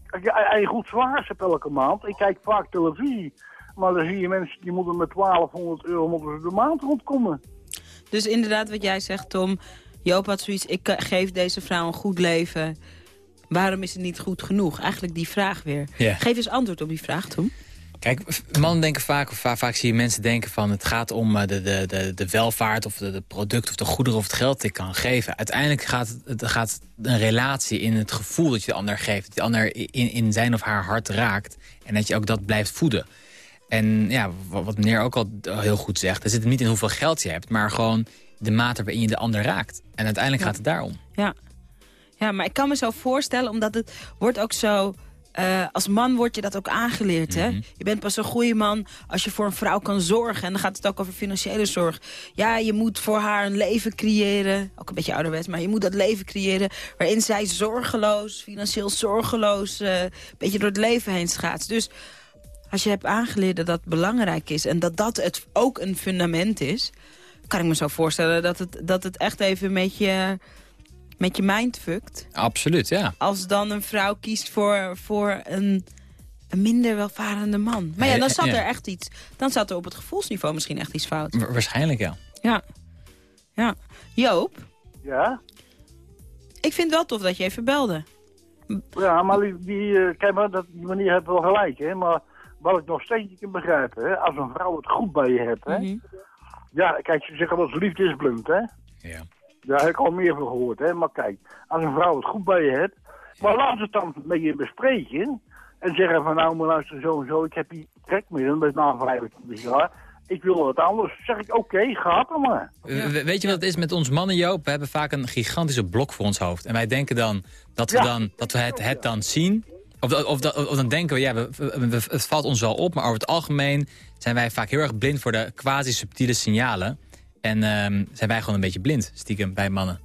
Als je, als je goed zwaar hebt elke maand, ik kijk vaak televisie, maar dan zie je mensen die moeten met 1200 euro moeten ze de maand rondkomen. Dus inderdaad wat jij zegt, Tom, Joop had zoiets, ik eh, geef deze vrouw een goed leven. Waarom is het niet goed genoeg? Eigenlijk die vraag weer. Geef eens antwoord op die vraag, Tom. Kijk, mannen denken vaak, of vaak, zie je mensen denken van... het gaat om eh, de, de, de, de welvaart of de, de product of de goederen of het geld dat ik kan geven. Uiteindelijk gaat, het, gaat een relatie in het gevoel dat je de ander geeft. Dat je de ander in, in zijn of haar hart raakt. En dat je ook dat blijft voeden. En ja, wat meneer ook al heel goed zegt... er zit het niet in hoeveel geld je hebt... maar gewoon de mate waarin je de ander raakt. En uiteindelijk gaat het daarom. Ja. ja, maar ik kan me zo voorstellen... omdat het wordt ook zo uh, als man word je dat ook aangeleerd. hè? Mhm. Je bent pas een goede man als je voor een vrouw kan zorgen. En dan gaat het ook over financiële zorg. Ja, je moet voor haar een leven creëren. Ook een beetje ouderwets, maar je moet dat leven creëren... waarin zij zorgeloos, financieel zorgeloos... Uh, een beetje door het leven heen schaatst. Dus als je hebt aangeleerd dat dat belangrijk is... en dat dat het ook een fundament is... kan ik me zo voorstellen dat het, dat het echt even met je met je mind fuckt. Absoluut, ja. Als dan een vrouw kiest voor, voor een, een minder welvarende man. Maar ja, dan zat er echt iets... Dan zat er op het gevoelsniveau misschien echt iets fout. waarschijnlijk, ja. Ja. Ja. Joop? Ja? Ik vind het wel tof dat je even belde. Ja, maar die, die eh, kijk maar, dat, die manier heeft wel gelijk, hè. Maar wat ik nog steeds niet kan begrijpen, hè. Als een vrouw het goed bij je hebt, hè. Mhm. Ja, kijk, ze zeggen dat liefde is blind, hè. Ja. Daar heb ik al meer van gehoord, hè. Maar kijk, als een vrouw het goed bij je hebt... Maar laat het dan met je bespreken. En zeggen van, nou, maar luister zo en zo. Ik heb hier trek mee, dan ben na 25 jaar. Ik wil wat anders. zeg ik, oké, okay, ga dan maar. Weet je wat het is met ons mannen, Joop? We hebben vaak een gigantische blok voor ons hoofd. En wij denken dan dat we, dan, dat we het, het dan zien... Of, of, of, dan denken we, ja, we, we, het valt ons wel op, maar over het algemeen zijn wij vaak heel erg blind voor de quasi-subtiele signalen. En ehm, zijn wij gewoon een beetje blind, stiekem, bij mannen.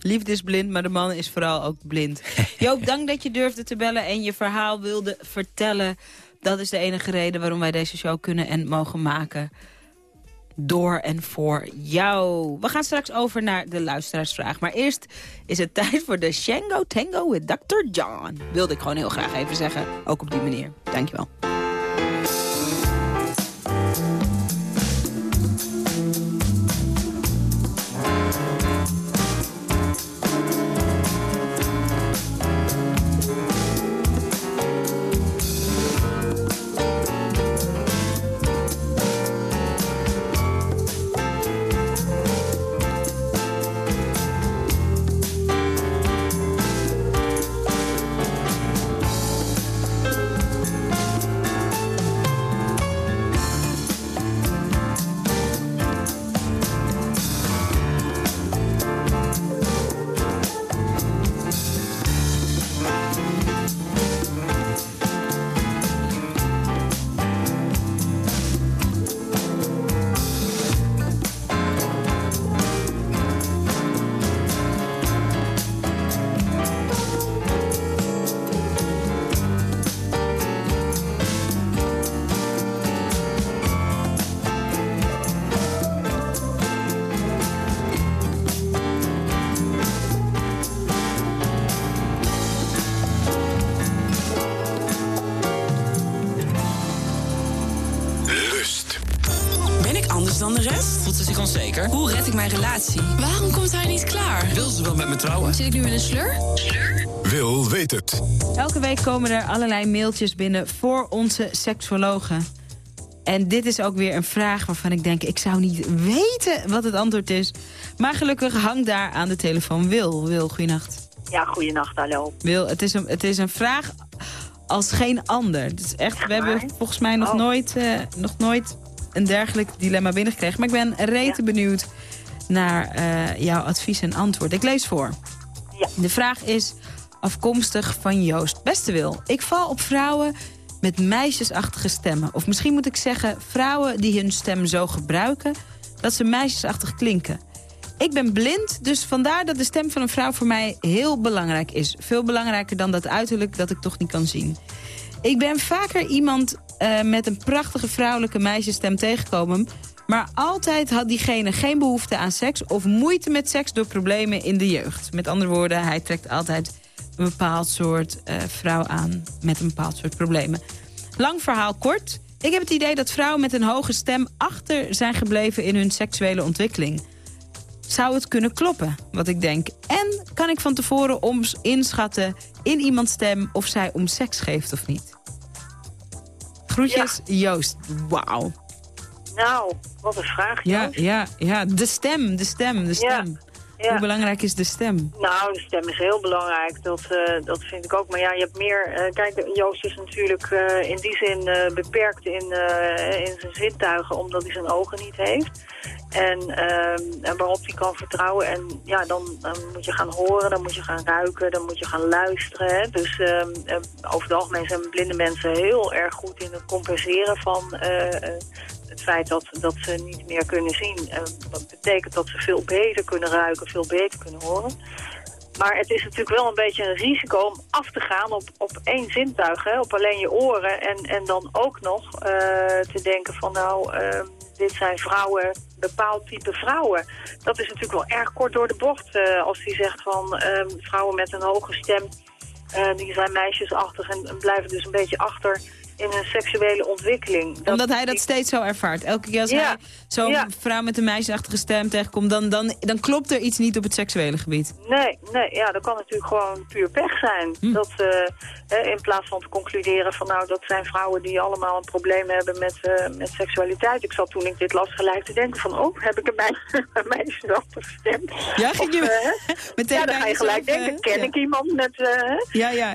Liefde is blind, maar de man is vooral ook blind. Joop, dank dat je durfde te bellen en je verhaal wilde vertellen. Dat is de enige reden waarom wij deze show kunnen en mogen maken. Door en voor jou. We gaan straks over naar de luisteraarsvraag. Maar eerst is het tijd voor de Shango Tango with Dr. John. Wilde ik gewoon heel graag even zeggen. Ook op die manier. Dankjewel. Zit ik nu in een slur? Slur? Wil weet het. Elke week komen er allerlei mailtjes binnen voor onze seksologen. En dit is ook weer een vraag waarvan ik denk... ik zou niet weten wat het antwoord is. Maar gelukkig hangt daar aan de telefoon Wil. Wil, goeienacht. Ja, goeienacht, hallo. Wil, het is een, het is een vraag als geen ander. Het is echt, we hebben volgens mij nog, oh. nooit, uh, nog nooit een dergelijk dilemma binnengekregen. Maar ik ben rete benieuwd naar eh, jouw advies en antwoord. Ik lees voor. De vraag is afkomstig van Joost. Beste Wil, ik val op vrouwen met meisjesachtige stemmen. Of misschien moet ik zeggen vrouwen die hun stem zo gebruiken... dat ze meisjesachtig klinken. Ik ben blind, dus vandaar dat de stem van een vrouw voor mij heel belangrijk is. Veel belangrijker dan dat uiterlijk dat ik toch niet kan zien. Ik ben vaker iemand uh, met een prachtige vrouwelijke meisjesstem tegengekomen... maar altijd had diegene geen behoefte aan seks... of moeite met seks door problemen in de jeugd. Met andere woorden, hij trekt altijd een bepaald soort uh, vrouw aan... met een bepaald soort problemen. Lang verhaal kort. Ik heb het idee dat vrouwen met een hoge stem achter zijn gebleven in hun seksuele ontwikkeling. Zou het kunnen kloppen, wat ik denk? En kan ik van tevoren om inschatten in iemands stem of zij om seks geeft of niet? Groetjes, Joost. Wauw. Nou, wat een vraag, Ja, ja, ja, de stem, de stem, de stem. Ja. Hoe belangrijk is de stem? Nou, de stem is heel belangrijk. Dat, uh, dat vind ik ook. Maar ja, je hebt meer... Uh, kijk, Joost is natuurlijk uh, in die zin beperkt in, in zijn zintuigen... omdat hij zijn ogen niet heeft. En, en waarop hij kan vertrouwen. En ja, dan, dan, moet je gaan horen, dan moet je gaan ruiken, dan moet je gaan luisteren. Hè. Dus over het algemeen zijn blinde mensen heel erg goed in het compenseren van het feit dat, dat ze niet meer kunnen zien. Dat betekent dat ze veel beter kunnen ruiken, veel beter kunnen horen. Maar het is natuurlijk wel een beetje een risico om af te gaan op, op één zintuig, hè, op alleen je oren. En, en dan ook nog uh, te denken van nou, uh, dit zijn vrouwen, bepaald type vrouwen. Dat is natuurlijk wel erg kort door de bocht als hij zegt van vrouwen met een hoge stem, die zijn meisjesachtig en, en blijven dus een beetje achter in een seksuele ontwikkeling. Dat Omdat hij dat steeds zo ervaart. Elke keer als ja. hij zo'n ja. vrouw met een meisjesachtige stem tegenkomt... Dan, dan, dan klopt er iets niet op het seksuele gebied. Nee, nee ja, dat kan natuurlijk gewoon puur pech zijn. Hm. Dat, uh, in plaats van te concluderen van... nou, dat zijn vrouwen die allemaal een probleem hebben met, uh, met seksualiteit. Ik zat toen ik dit las gelijk te denken van... oh, heb ik een, meisje, een meisjesachtige stem? Ja, ging je uh, meteen Ja, dan ga je gelijk denken, ken ik iemand met... ja, ja.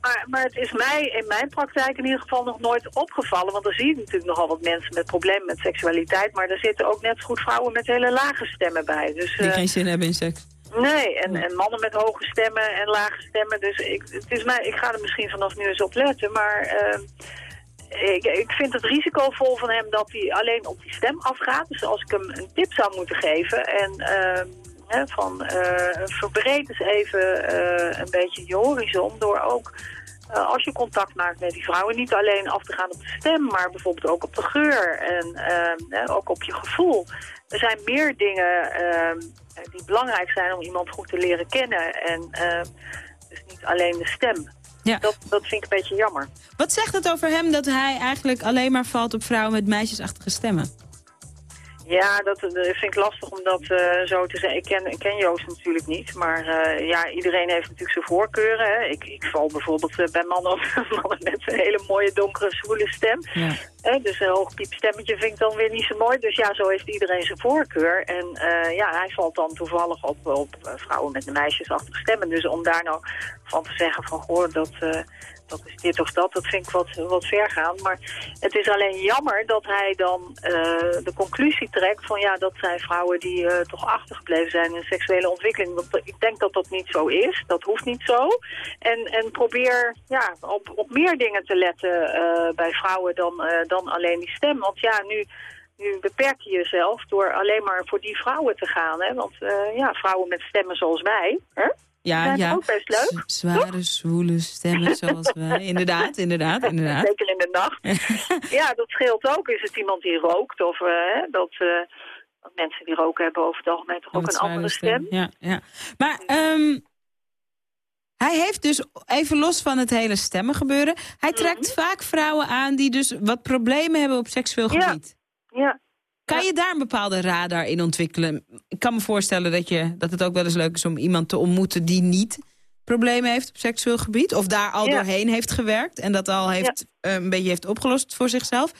maar, maar het is mij, in mijn praktijk in ieder geval nog nooit opgevallen. Want dan zie je natuurlijk nogal wat mensen met problemen met seksualiteit. Maar er zitten ook net zo goed vrouwen met hele lage stemmen bij. Dus, Die uh, geen zin hebben in seks. Nee, en, en, mannen met hoge stemmen en lage stemmen. Dus ik, het is mij, ik ga er misschien vanaf nu eens op letten. Maar uh, ik, ik vind het risicovol van hem dat hij alleen op die stem afgaat. Dus als ik hem een tip zou moeten geven... en uh, He, van uh, verbreed eens even uh, een beetje je horizon door ook uh, als je contact maakt met die vrouwen, niet alleen af te gaan op de stem, maar bijvoorbeeld ook op de geur en uh, ook op je gevoel. Er zijn meer dingen uh, die belangrijk zijn om iemand goed te leren kennen en dus niet alleen de stem. Ja. Dat, dat vind ik een beetje jammer. Wat zegt het over hem dat hij eigenlijk alleen maar valt op vrouwen met meisjesachtige stemmen? Ja, dat, dat, vind ik lastig om dat uh, zo te zeggen. Ik ken, ik ken Joost natuurlijk niet, maar uh, ja, iedereen heeft natuurlijk zijn voorkeuren. Hè. Ik, ik val bijvoorbeeld uh, bij mannen op mannen met een hele mooie donkere zwoele stem. Ja. dus een hoog piepstemmetje vind ik dan weer niet zo mooi. Dus ja, zo heeft iedereen zijn voorkeur. En ja, hij valt dan toevallig op, op vrouwen met een meisjesachtige stemmen. Dus om daar nou van te zeggen van, hoor, dat dat is dit of dat, dat vind ik wat, wat ver gaan. Maar het is alleen jammer dat hij dan uh, de conclusie trekt van ja, dat zijn vrouwen die uh, toch achtergebleven zijn in seksuele ontwikkeling. Want ik denk dat dat niet zo is, dat hoeft niet zo. En, en probeer ja, op, op meer dingen te letten uh, bij vrouwen dan, dan alleen die stem. Want ja, nu... Nu beperk je jezelf door alleen maar voor die vrouwen te gaan. Hè? Want ja, vrouwen met stemmen zoals wij, hè? Ja, dat ja. ook best leuk. Z zware, zwoele stemmen zoals wij. Inderdaad, inderdaad, inderdaad. Zeker in de nacht. ja, dat scheelt ook. Is het iemand die rookt of uh, dat... Uh, mensen die roken hebben over het algemeen toch ook een andere stem. stem. Ja, ja. Maar um, hij heeft dus, even los van het hele stemmen gebeuren... hij trekt mm -hmm. vaak vrouwen aan die dus wat problemen hebben op seksueel gebied. Ja, ja. Kan je daar een bepaalde radar in ontwikkelen? Ik kan me voorstellen dat, je, dat het ook wel eens leuk is om iemand te ontmoeten die niet problemen heeft op seksueel gebied. Of daar al ja. doorheen heeft gewerkt en dat al heeft, ja. uh, een beetje heeft opgelost voor zichzelf.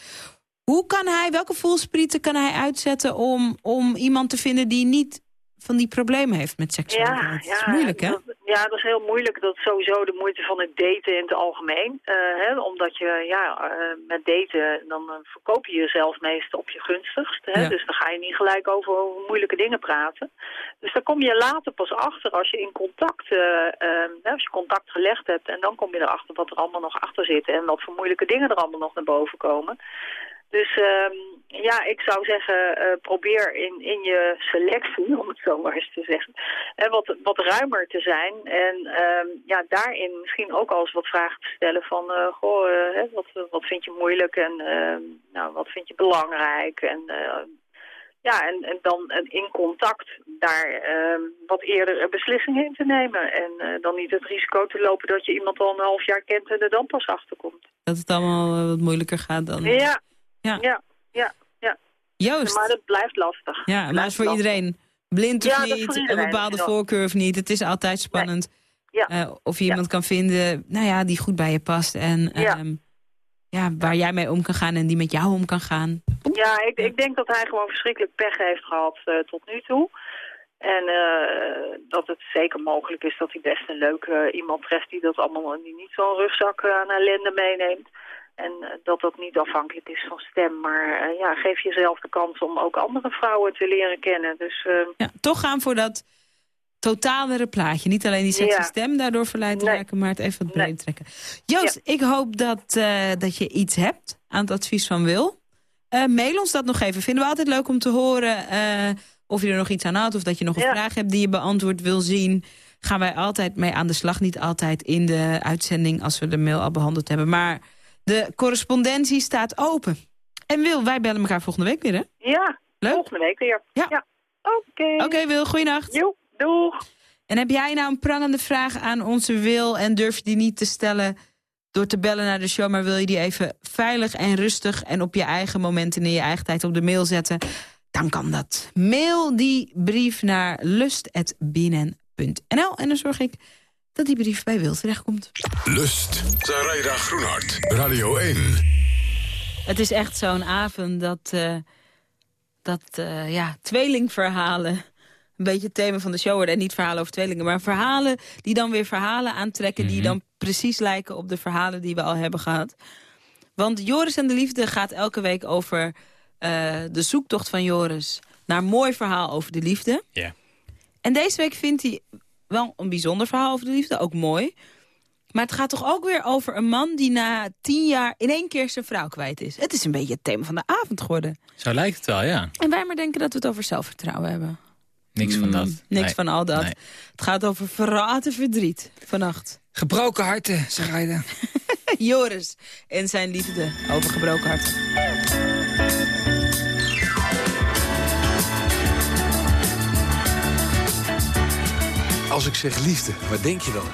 Hoe kan hij, welke voelsprieten kan hij uitzetten om, om iemand te vinden die niet van die problemen heeft met seksualiteit? Ja, ja, dat is moeilijk, hè? Dat, Ja, dat is heel moeilijk. Dat is sowieso de moeite van het daten in het algemeen. Uh, hè, omdat je ja, uh, met daten, dan uh, verkoop je jezelf meestal op je gunstigst. Hè? Ja. Dus dan ga je niet gelijk over, over, moeilijke dingen praten. Dus daar kom je later pas achter als je in contact, als je contact gelegd hebt. En dan kom je erachter wat er allemaal nog achter zit. En wat voor moeilijke dingen er allemaal nog naar boven komen. Dus uh, ja, ik zou zeggen, uh, probeer in, in je selectie, om het zo maar eens te zeggen, uh, wat, wat ruimer te zijn. En uh, ja, daarin misschien ook al eens wat vragen te stellen van, uh, goh, hè, wat, wat vind je moeilijk en ehm, nou, wat vind je belangrijk? En ja, en, en dan in contact daar ehm, wat eerder beslissingen in te nemen. En dan niet het risico te lopen dat je iemand al een half jaar kent en er dan pas achter komt. Dat het allemaal wat moeilijker gaat dan... Ja, ja, ja, ja. Maar dat blijft lastig. Ja, maar dat is voor iedereen. Blind of niet, een bepaalde voorkeur of niet. Het is altijd spannend. Nee. Ja. Uh, of je ja. iemand kan vinden nou ja, die goed bij je past. En ja. Um, ja, waar jij mee om kan gaan en die met jou om kan gaan. Ja, ik, ik denk dat hij gewoon verschrikkelijk pech heeft gehad uh, tot nu toe. En uh, dat het zeker mogelijk is dat hij best een leuke iemand treft die dat allemaal die niet zo'n rugzak aan ellende meeneemt. En uh, dat dat niet afhankelijk is van stem. Maar uh, ja, geef jezelf de kans om ook andere vrouwen te leren kennen. Dus, uh... ja, toch gaan voor dat totalere plaatje. Niet alleen die sexy ja. stem daardoor verleid nee. raken, maar het even wat breed nee. trekken. Joost, ja. ik hoop dat, dat je iets hebt aan het advies van Wil. mail ons dat nog even. Vinden we altijd leuk om te horen of je er nog iets aan houdt... of dat je nog een ja. vraag hebt die je beantwoord wil zien gaan wij altijd mee aan de slag. Niet altijd in de uitzending als we de mail al behandeld hebben. Maar de correspondentie staat open. En Wil, wij bellen elkaar volgende week weer, hè? Ja, Leuk? volgende week weer. Ja. ja. Oké. Oké, okay, Wil, goeienacht. Jo, doeg. En heb jij nou een prangende vraag aan onze Wil... en durf je die niet te stellen door te bellen naar de show... maar wil je die even veilig en rustig... en op je eigen momenten in je eigen tijd op de mail zetten... dan kan dat. Mail die brief naar lust.bnn.nl en dan zorg ik dat die brief bij Wil terechtkomt. Lust. Zaraida Groenhart. Radio 1. Het is echt zo'n avond dat, uh, dat uh, ja, tweelingverhalen een beetje het thema van de show worden. En niet verhalen over tweelingen, maar verhalen die dan weer verhalen aantrekken... Mm -hmm. die dan precies lijken op de verhalen die we al hebben gehad. Want Joris en de Liefde gaat elke week over uh, de zoektocht van Joris... naar een mooi verhaal over de liefde. Ja. Yeah. En deze week vindt hij wel een bijzonder verhaal over de liefde, ook mooi. Maar het gaat toch ook weer over een man die na tien jaar in één keer zijn vrouw kwijt is. Het is een beetje het thema van de avond geworden. Zo lijkt het wel, ja. En wij maar denken dat we het over zelfvertrouwen hebben. Niks van dat. Mm, niks nee. van al dat. Nee. Het gaat over verraten verdriet vannacht. Gebroken harten, zeg hij Joris en zijn liefde over gebroken harten. Als ik zeg liefde, wat denk je dan?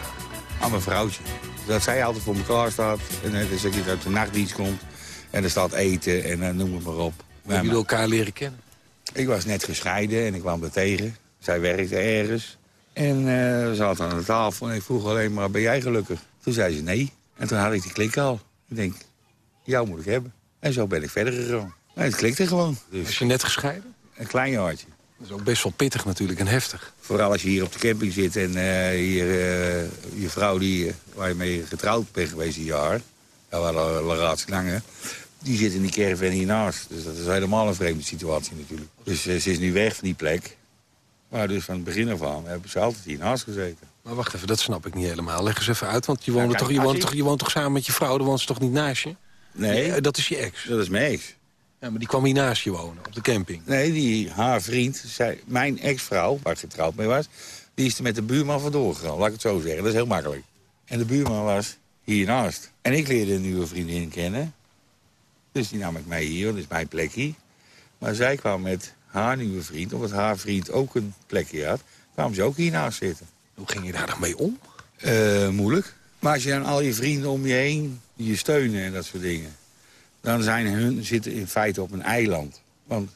Aan mijn vrouwtje. Dat zij altijd voor elkaar staat. En dat ze uit de nachtdienst komt. En er staat eten en uh, noem het maar op. Hebben jullie elkaar leren kennen? Ik was net gescheiden en ik kwam er tegen. Zij werkte ergens. En uh, we zaten aan de tafel en ik vroeg alleen maar, ben jij gelukkig? Toen zei ze nee. En toen had ik die klik al. Ik denk, jou moet ik hebben. En zo ben ik verder gegaan. En het klikte gewoon. Dus was je net gescheiden? Een klein jaartje. Dat is ook best wel pittig natuurlijk en heftig. Vooral als je hier op de camping zit en uh, hier, uh, je vrouw die, uh, waar je mee getrouwd bent geweest een jaar... Hadden een relatie langer. Die zit in die caravan hiernaast. Dus dat is helemaal een vreemde situatie natuurlijk. Dus ze is nu weg van die plek. Maar dus van het begin af aan hebben ze altijd hiernaast gezeten. Maar wacht even, dat snap ik niet helemaal. Leg eens even uit, want je woont, ja, kijk, toch, je woont, je... toch, je woont toch samen met je vrouw? Dan woont ze toch niet naast je? Nee. nee dat is je ex? Dat is mijn ex. Ja, maar die kwam hier naast je wonen, op de camping. Nee, die, haar vriend, zij, mijn ex-vrouw, waar ik getrouwd mee was... die is er met de buurman vandoor gegaan, laat ik het zo zeggen. Dat is heel makkelijk. En de buurman was hiernaast. En ik leerde een nieuwe vriendin kennen. Dus die nam ik mee hier, dat is mijn plekje. Maar zij kwam met haar nieuwe vriend, omdat haar vriend ook een plekje had... kwamen ze ook hiernaast zitten. Hoe ging je daar dan mee om? Uh, moeilijk. Maar als je dan al je vrienden om je heen, die je steunen en dat soort dingen dan zijn hun zitten in feite op een eiland. Want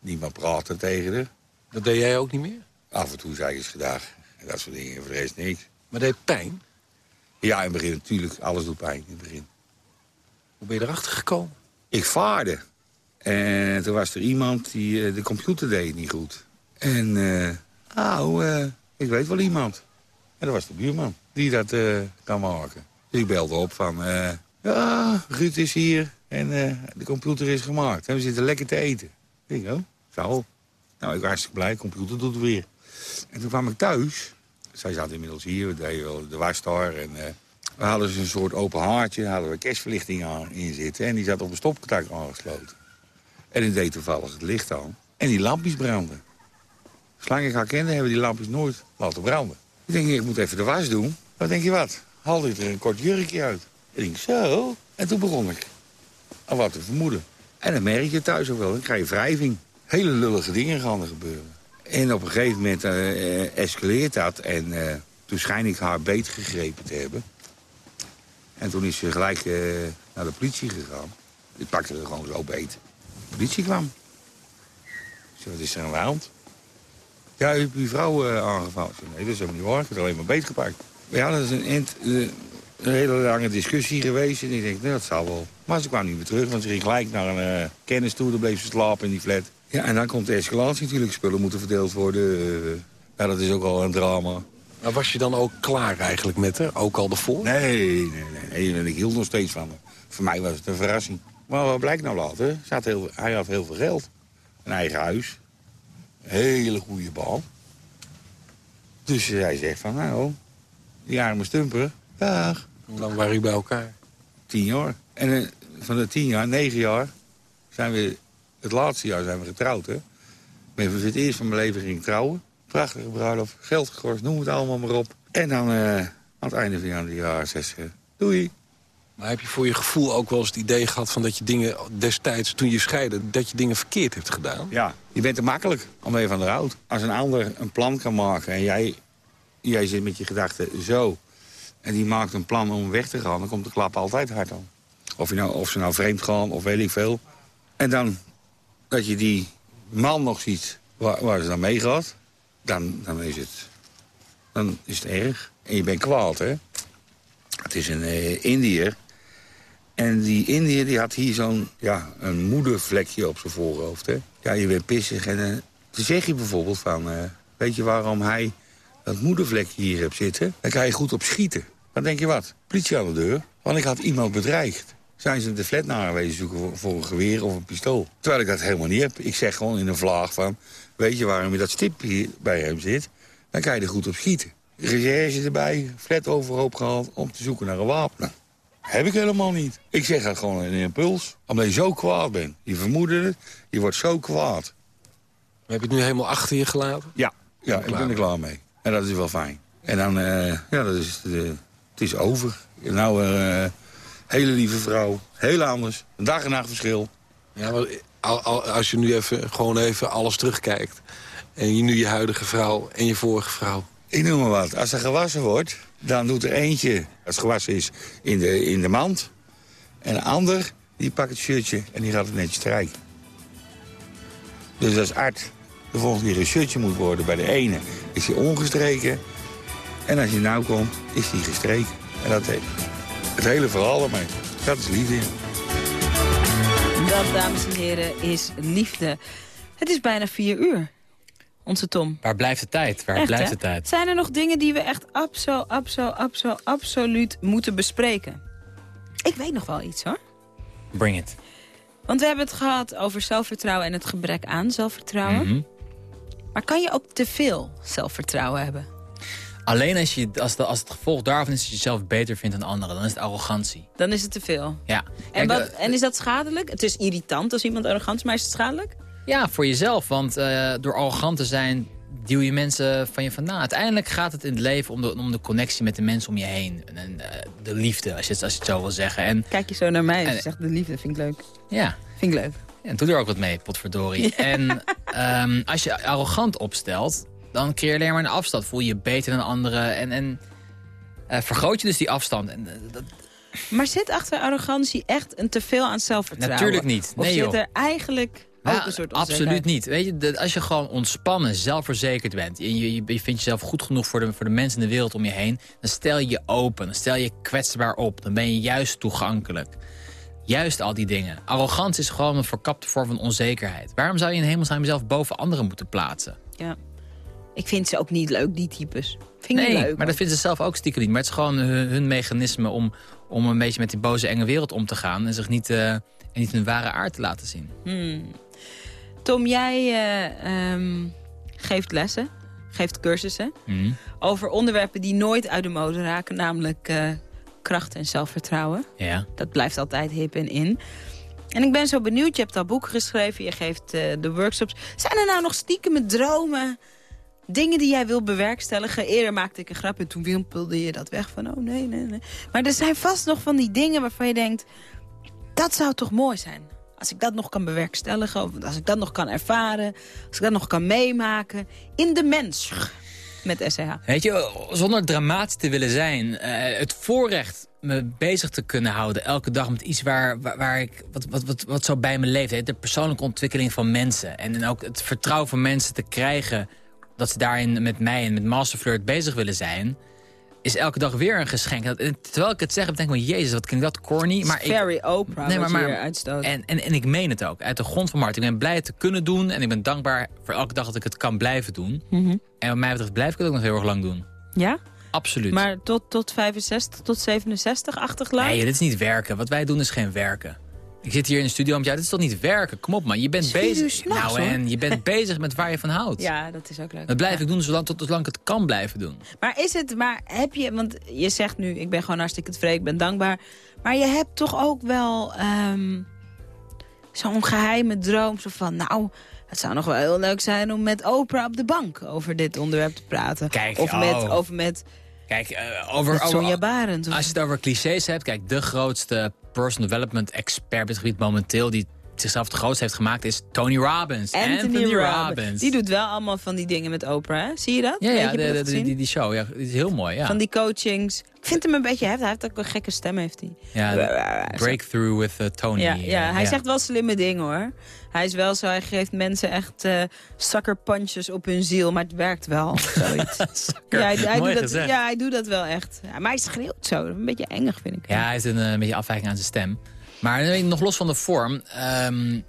niemand praat er tegen haar. Dat deed jij ook niet meer? Af en toe zei ik eens gedag. En dat soort dingen, voor de rest niks. Maar deed pijn? Ja, in het begin natuurlijk. Alles doet pijn in het begin. Hoe ben je erachter gekomen? Ik vaarde. En toen was er iemand die uh, de computer deed niet goed. En, uh, nou, uh, ik weet wel iemand. En dat was de buurman die dat uh, kan maken. Dus ik belde op van... Ja, Ruud is hier en uh, de computer is gemaakt. En we zitten lekker te eten. Ik denk, oh, zo. Nou, ik was hartstikke blij. De computer doet het weer. En toen kwam ik thuis. Zij zat inmiddels hier. We deden wel de was daar. En we hadden dus een soort open haartje. Hadden we kerstverlichting aan in zitten. En die zat op een stopcontact aangesloten. En die deed toevallig het licht aan. En die lampjes branden. Zolang ik haar hebben die lampjes nooit laten branden. Ik denk, ik moet even de was doen. Dan denk je wat? Haalde ik er een kort jurkje uit. Ik denk, zo. En toen begon ik al wat te vermoeden. En dan merk je thuis ook wel. Dan krijg je wrijving. Hele lullige dingen gaan er gebeuren. En op een gegeven moment uh, escaleert dat. En uh, toen schijn ik haar beet gegrepen te hebben. En toen is ze gelijk uh, naar de politie gegaan. Ik pakte er gewoon zo beet. De politie kwam. Zo, wat is er aan de hand? Ja, u hebt uw vrouw aangevallen. Nee, dat is helemaal niet waar. Ik heb alleen maar beet gepakt. Ja, dat is een, een, een, hele lange discussie geweest. En ik denk, nou, dat zal wel. Maar ze kwam niet meer terug, want ze ging gelijk naar een uh, kennis toe. Dan bleef ze slapen in die flat. Ja, en dan komt de escalatie natuurlijk. Spullen moeten verdeeld worden. Uh, ja, dat is ook al een drama. Maar was je dan ook klaar eigenlijk met haar? Ook al ervoor? Nee, nee, nee. nee. En ik hield nog steeds van haar. Voor mij was het een verrassing. Maar wat blijkt nou later? Had heel, hij had heel veel geld. Een eigen huis. Een hele goede bal. Dus hij zegt van, nou, die arme stumper, dag. Hoe lang waren jullie bij elkaar? Tien jaar. En uh, van de tien jaar, negen jaar, zijn we, het laatste jaar zijn we getrouwd, hè. Ben voor het eerst van mijn leven ging trouwen. Prachtige bruiloft, geld gegorst, noem het allemaal maar op. En dan uh, aan het einde van de jaren zes, uh, doei. Maar heb je voor je gevoel ook wel eens het idee gehad... van dat je dingen destijds, toen je scheidde... dat je dingen verkeerd hebt gedaan? Ja, je bent te makkelijk, omdat je van de houdt. Als een ander een plan kan maken en jij, jij zit met je gedachten zo... en die maakt een plan om weg te gaan... dan komt de klap altijd hard aan. Of, je nou, of ze nou vreemd gaan, of weet ik veel. En dan dat je die man nog ziet waar, waar ze dan mee gaat... Dan, dan, is het, dan is het erg. En je bent kwaad, hè? Het is een uh, Indiër en die Indiër die had hier zo'n ja, een moedervlekje op zijn voorhoofd. Hè? Ja, je bent pissig. En uh, dan zeg je bijvoorbeeld van... Uh, weet je waarom hij dat moedervlekje hier hebt zitten? Dan kan je goed op schieten. Dan denk je wat? Politie aan de deur. Want ik had iemand bedreigd. Zijn ze de flat naar wezen zoeken voor een geweer of een pistool. Terwijl ik dat helemaal niet heb. Ik zeg gewoon in een vlaag van... weet je waarom je dat stip hier bij hem zit? Dan kan je er goed op schieten. Recherche erbij, flat overhoop gehaald om te zoeken naar een wapen. Heb ik helemaal niet. Ik zeg dat gewoon in een impuls. Omdat je zo kwaad bent. Je vermoedde het. Je wordt zo kwaad. Heb je het nu helemaal achter je gelaten? Ja, ja ik ben er klaar mee. En dat is wel fijn. En dan, uh, ja, dat is, uh, het is over. Nou, uh, hele lieve vrouw. Heel anders. Een dag en nacht verschil. Ja, maar als je nu even, gewoon even alles terugkijkt... en je nu je huidige vrouw en je vorige vrouw... Ik noem maar wat. Als er gewassen wordt, dan doet er eentje, als het gewassen is, in de, in de mand. En een ander, die pakt het shirtje en die gaat het netjes strijken. Dus als Art de volgende keer een shirtje moet worden bij de ene, is hij ongestreken. En als je nou komt, is hij gestreken. En dat heeft het hele verhaal ermee. Dat is liefde. Dat, dames en heren, is liefde. Het is bijna vier uur onze Tom. Waar blijft de tijd? Waar blijft de tijd? Zijn er nog dingen die we echt abso, abso, abso, absoluut moeten bespreken? Ik weet nog wel iets hoor. Bring it. Want we hebben het gehad over zelfvertrouwen en het gebrek aan zelfvertrouwen. Mhm. Maar kan je ook te veel zelfvertrouwen hebben? Alleen als, je, als, de, als het gevolg daarvan is dat je jezelf beter vindt dan anderen. Dan is het arrogantie. Dan is het te veel. Ja. En, wat, en is dat schadelijk? Het is irritant als iemand arrogant is, maar is het schadelijk? Ja, voor jezelf. Want uh, door arrogant te zijn duw je mensen van je vandaan. Uiteindelijk gaat het in het leven om de, om de connectie met de mensen om je heen. En uh, de liefde, als je, als je het zo wil zeggen. En, Kijk je zo naar mij en je zegt de liefde, vind ik leuk. Ja. Vind ik leuk. En doe er ook wat mee, potverdorie. Ja. En um, als je arrogant opstelt, dan creëer je alleen maar een afstand. Voel je je beter dan anderen en, en uh, vergroot je dus die afstand. En, dat, maar zit achter arrogantie echt een teveel aan zelfvertrouwen? Natuurlijk niet. Nee, of joh. zit er eigenlijk ja, absoluut niet. Weet je, als je gewoon ontspannen, zelfverzekerd bent... en je, je, je, vindt jezelf goed genoeg voor de, voor de mensen in de wereld om je heen... dan stel je je open, dan stel je kwetsbaar op. Dan ben je juist toegankelijk. Juist al die dingen. Arrogantie is gewoon een verkapte vorm van onzekerheid. Waarom zou je in hemelsnaam jezelf boven anderen moeten plaatsen? Ja. Ik vind ze ook niet leuk, die types. Vind nee, niet leuk. maar dat vinden ze zelf ook stiekem niet. Maar het is gewoon hun, hun mechanisme om, om een beetje met die boze enge wereld om te gaan... en zich niet, eh, en niet hun ware aard te laten zien. Hmm. Tom, jij eh, ehm, geeft lessen, geeft cursussen... Mhm. over onderwerpen die nooit uit de mode raken... namelijk eh, kracht en zelfvertrouwen. Ja. Dat blijft altijd hip en in. En ik ben zo benieuwd, je hebt al boeken geschreven, je geeft eh, de workshops. Zijn er nou nog stiekem dromen, dingen die jij wil bewerkstelligen? Eerder maakte ik een grap en toen wimpelde je dat weg van, oh nee, nee, nee. Maar er zijn vast nog van die dingen waarvan je denkt, dat zou toch mooi zijn? Als ik dat nog kan bewerkstelligen, of als ik dat nog kan ervaren, als ik dat nog kan meemaken. In de mens, met. Weet je, zonder dramatisch te willen zijn... eh, het voorrecht me bezig te kunnen houden elke dag met iets waar, waar, waar ik, wat, wat, wat, wat zo bij me leeft. hè. De persoonlijke ontwikkeling van mensen. En, en ook het vertrouwen van mensen te krijgen dat ze daarin met mij en met Masterflirt bezig willen zijn... is elke dag weer een geschenk. Dat- terwijl ik het zeg, denk ik van, jezus, wat klinkt dat corny. Maar ik, Very Oprah, Nee, maar- uitstoot. en, en, en ik meen het ook, uit de grond van mijn hart. Ik ben blij het te kunnen doen en ik ben dankbaar voor elke dag dat ik het kan blijven doen. Mhm. En wat mij betreft blijf ik het ook nog heel erg lang doen. Ja? Absoluut. Maar tot, tot 65, tot 67-achtig lang? Nee, dit is niet werken. Wat wij doen is geen werken. Ik zit hier in de studio met jou. Dit is toch niet werken? Kom op man, je bent bezig. Nou hoor. en je bent bezig met waar je van houdt. Ja, dat is ook leuk. Dat blijf Ja. ik doen zolang, tot zolang ik het kan blijven doen. Maar is het, maar heb je, want je zegt nu, ik ben gewoon hartstikke tevreden, ik ben dankbaar. Maar je hebt toch ook wel ehm, zo'n geheime droom, zo van, nou, het zou nog wel heel leuk zijn om met Oprah op de bank over dit onderwerp te praten. Kijk, of, oh. met, of met, Kijk, eh, over, Barend. als je het over clichés hebt... Kijk, de grootste personal development expert op het gebied momenteel... die zichzelf het grootst heeft gemaakt, is Tony Robbins. Anthony, Robbins. Die doet wel allemaal van die dingen met Oprah, hè? Zie je dat? Ja, ja de, de- die, die, show. Ja, die is heel mooi, ja. Van die coachings. Ik vind hem een beetje heftig. Hij heeft ook een gekke stem, heeft hij. ja, de Breakthrough with eh, Tony. Ja, ja, eh, hij zegt wel slimme dingen hoor. Hij is wel zo, hij geeft mensen echt eh sucker punches op hun ziel, maar het werkt wel. Zoiets. ja, hij, doet dat, ja, hij doet dat wel echt. Maar hij schreeuwt zo, een beetje engig vind ik. Ja, hij is een, eh, beetje afwijking aan zijn stem. Maar nog los van de vorm. ehm,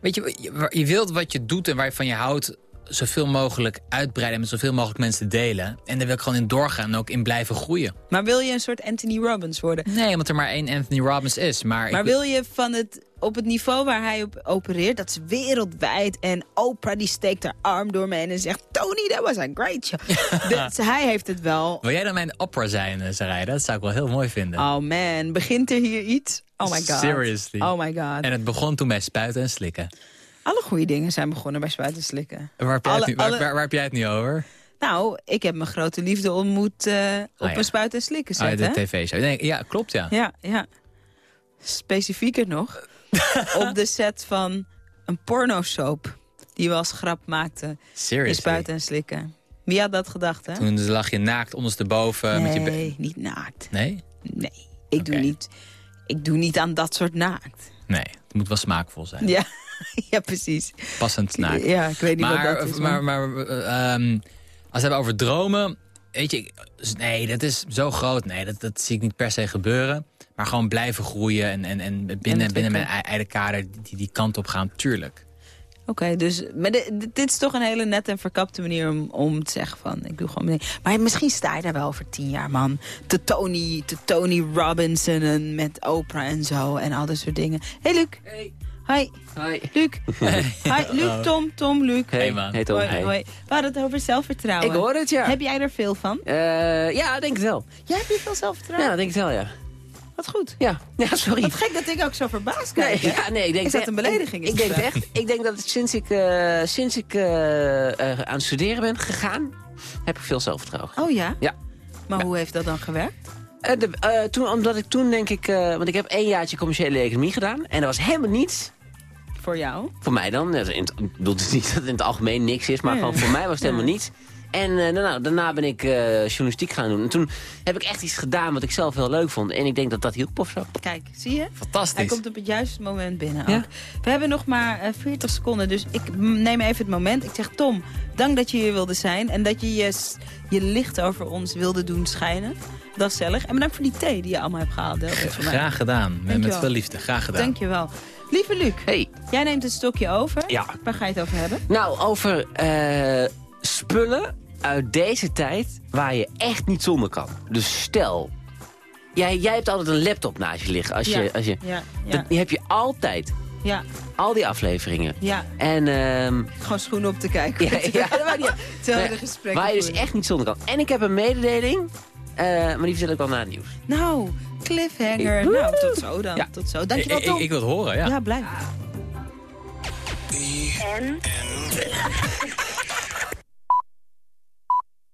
weet je, je wilt wat je doet en waarvan je houdt... zoveel mogelijk uitbreiden en met zoveel mogelijk mensen delen. En daar wil ik gewoon in doorgaan en ook in blijven groeien. Maar wil je een soort Anthony Robbins worden? Nee, omdat er maar één Anthony Robbins is. Maar, Maar ik, wil je van het, op het niveau waar hij op opereert, dat is wereldwijd. En Oprah die steekt haar arm door me heen en zegt... Tony, that was a great show. Dus hij heeft het wel. Wil jij dan mijn opera zijn, uh, Sarai? Dat zou ik wel heel mooi vinden. Oh man, begint er hier iets? Oh my god. Seriously. Oh my god. En het begon toen bij spuiten en slikken. Alle goede dingen zijn begonnen bij spuiten slikken. Waar heb, Alle- het waar, alle- waar, waar heb jij het nu over? Nou, ik heb mijn grote liefde ontmoet eh, op ja. een spuiten en slikken Ah, set, de hè? tv-show. Nee, ja, klopt ja. Ja, ja. Specifieker nog. op de set van een pornosoap. Die we als grap maakten. In Seriously? spuiten en slikken. Wie had dat gedacht, hè? Toen lag je naakt ondersteboven. met je nee, niet naakt. nee? Nee, ik, doe niet, ik doe niet aan dat soort naakt. Nee, het moet wel smaakvol zijn. Ja, ja precies. Passend naakt. Ja, ik weet niet maar, wat dat is. Maar, maar, eh, ehm, als we hebben over dromen... Weet je, ik- nee, dat is zo groot. Nee, dat, dat zie ik niet per se gebeuren. Maar gewoon blijven groeien en, en, en binnen, binnen mijn ei- eigen kader die, die kant op gaan. Tuurlijk. Oké, dus maar dit, dit- dit is toch een hele nette en verkapte manier om, om te zeggen van ik doe gewoon ding. Maar misschien sta je daar wel over tien jaar, man. Te Tony, te Tony Robinson en met Oprah en zo en al dat soort dingen. Hey Luc. Hey. Hi. Hi. Luc. Hi, Luc, Tom, Tom, Luc. Hey, man. Hey, Tom. Hoi, Hey. hoi. We hadden het over zelfvertrouwen. Ik hoor het, ja. Heb jij er veel van? Eh, ja, denk het wel. Jij hebt hier veel zelfvertrouwen? Ja, denk het wel, ja. Wat goed. Ja, ja sorry. Wat gek dat ik ook zo verbaasd kijk. ja, nee, ik denk Is dat een belediging? Ik, ik denk echt. Ik denk dat het sinds ik, eh, sinds ik eh, eh, aan het studeren ben gegaan, heb ik veel zelfvertrouwen. Oh ja? Ja. Maar hoe heeft dat dan gewerkt? Eh, de, eh, toen, omdat ik toen denk ik, eh, want ik heb één jaartje commerciële economie gedaan en dat was helemaal niets. Voor jou? Voor mij dan. Eh, ik bedoel dus niet dat het in het algemeen niks is, maar Ja. gewoon voor mij was het helemaal niets. En eh, daarna, daarna ben ik eh, journalistiek gaan doen. En toen heb ik echt iets gedaan wat ik zelf heel leuk vond. En ik denk dat dat hielp of zo. Kijk, zie je? Fantastisch. Hij komt op het juiste moment binnen Ja. ook. We hebben nog maar eh, 40 seconden, dus ik neem even het moment. Ik zeg, Tom, dank dat je hier wilde zijn... en dat je je, je licht over ons wilde doen schijnen. Dat is stellig. En bedankt voor die thee die je allemaal hebt gehaald. Graag gedaan. Met, veel liefde. Graag gedaan. Dankjewel. Lieve Luc, Hey. jij neemt het stokje over. Ja. Waar ga je het over hebben? Nou, over eh, spullen uit deze tijd waar je echt niet zonder kan. Dus stel, jij, jij hebt altijd een laptop naast je liggen. Als je, Ja, als je, ja, ja. Dat, die heb je altijd. Ja. Al die afleveringen. Ja. En, ehm, Gewoon schoenen op te kijken. Ja, ja. gesprekken waar je dus echt niet zonder kan. En ik heb een mededeling, maar die vertel ik wel na het nieuws. Nou, cliffhanger. Ik- Nou, tot zo dan. Ja. Tot zo. Dankjewel, Ik- Tom. ik- ik wil het horen, ja. Ja, blijf. En?